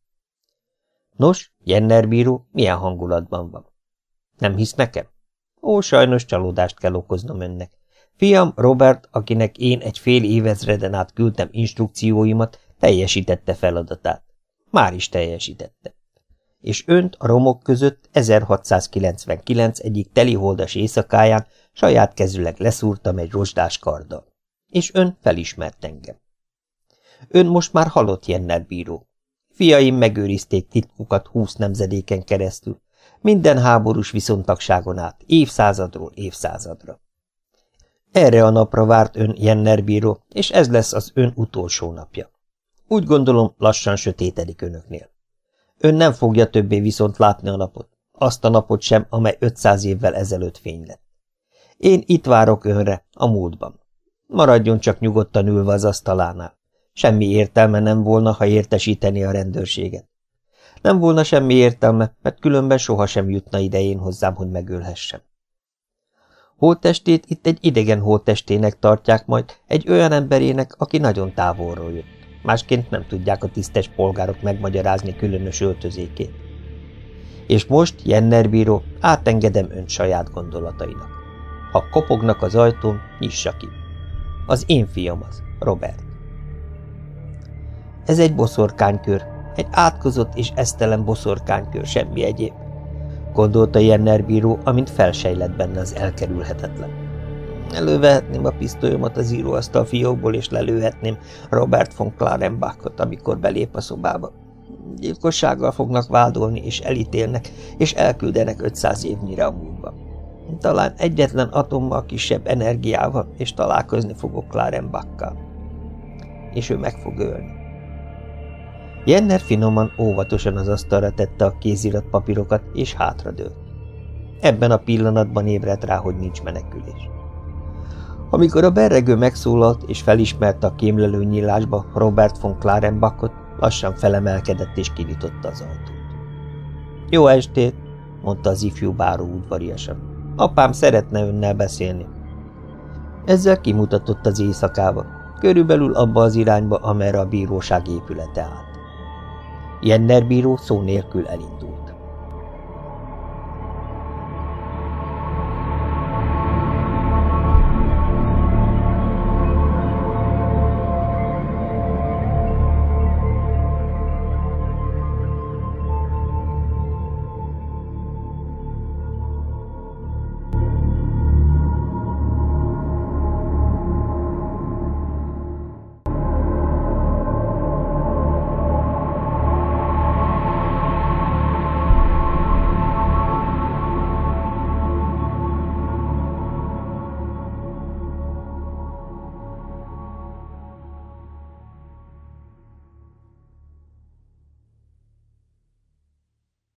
Nos, Jenner bíró milyen hangulatban van? Nem hisz nekem? Ó, sajnos csalódást kell okoznom önnek. Fiam, Robert, akinek én egy fél évezreden át küldtem instrukcióimat, teljesítette feladatát. Már is teljesítette. És önt a romok között 1699 egyik teliholdas éjszakáján saját kezüleg leszúrtam egy rozsdás karddal. És ön felismert engem. Ön most már halott Jenner bíró. Fiaim megőrizték titkukat húsz nemzedéken keresztül, minden háborús viszontagságon át, évszázadról évszázadra. Erre a napra várt ön Jenner bíró, és ez lesz az ön utolsó napja. Úgy gondolom, lassan sötétedik önöknél. Ön nem fogja többé viszont látni a napot, azt a napot sem, amely 500 évvel ezelőtt fény lett. Én itt várok önre, a múltban. Maradjon csak nyugodtan ülve az asztalánál. Semmi értelme nem volna, ha értesíteni a rendőrséget. Nem volna semmi értelme, mert különben sohasem jutna idején hozzám, hogy megölhessem. Holttestét itt egy idegen holttestének tartják majd, egy olyan emberének, aki nagyon távolról jött. Másként nem tudják a tisztes polgárok megmagyarázni különös öltözékét. És most, Jenner bíró, átengedem ön saját gondolatainak. Ha kopognak az ajtón, nyissa ki. Az én fiam az, Robert. Ez egy boszorkánykör, egy átkozott és esztelen boszorkánykör, semmi egyéb. Gondolta Jenner bíró, amint felsejlett benne az elkerülhetetlen. Elővehetném a pisztolyomat az íróasztal fiókból, és lelőhetném Robert von Klarenbachot, amikor belép a szobába. Gyilkossággal fognak vádolni, és elítélnek, és elküldenek 500 évnyire a múlva. Talán egyetlen atommal kisebb energiával, és találkozni fogok Klarenbachkal. És ő meg fog ölni. Jenner finoman, óvatosan az asztalra tette a kézirat papírokat, és hátradőlt. Ebben a pillanatban ébredt rá, hogy nincs menekülés. Amikor a berregő megszólalt és felismerte a kémlelő nyílásba Robert von Klarenbachot, lassan felemelkedett és kinyitotta az ajtót. Jó estét, mondta az ifjú báró udvariasan. Apám szeretne önnel beszélni. Ezzel kimutatott az éjszakába, körülbelül abba az irányba, amerre a bíróság épülete állt. Jenner bíró szó nélkül elindult.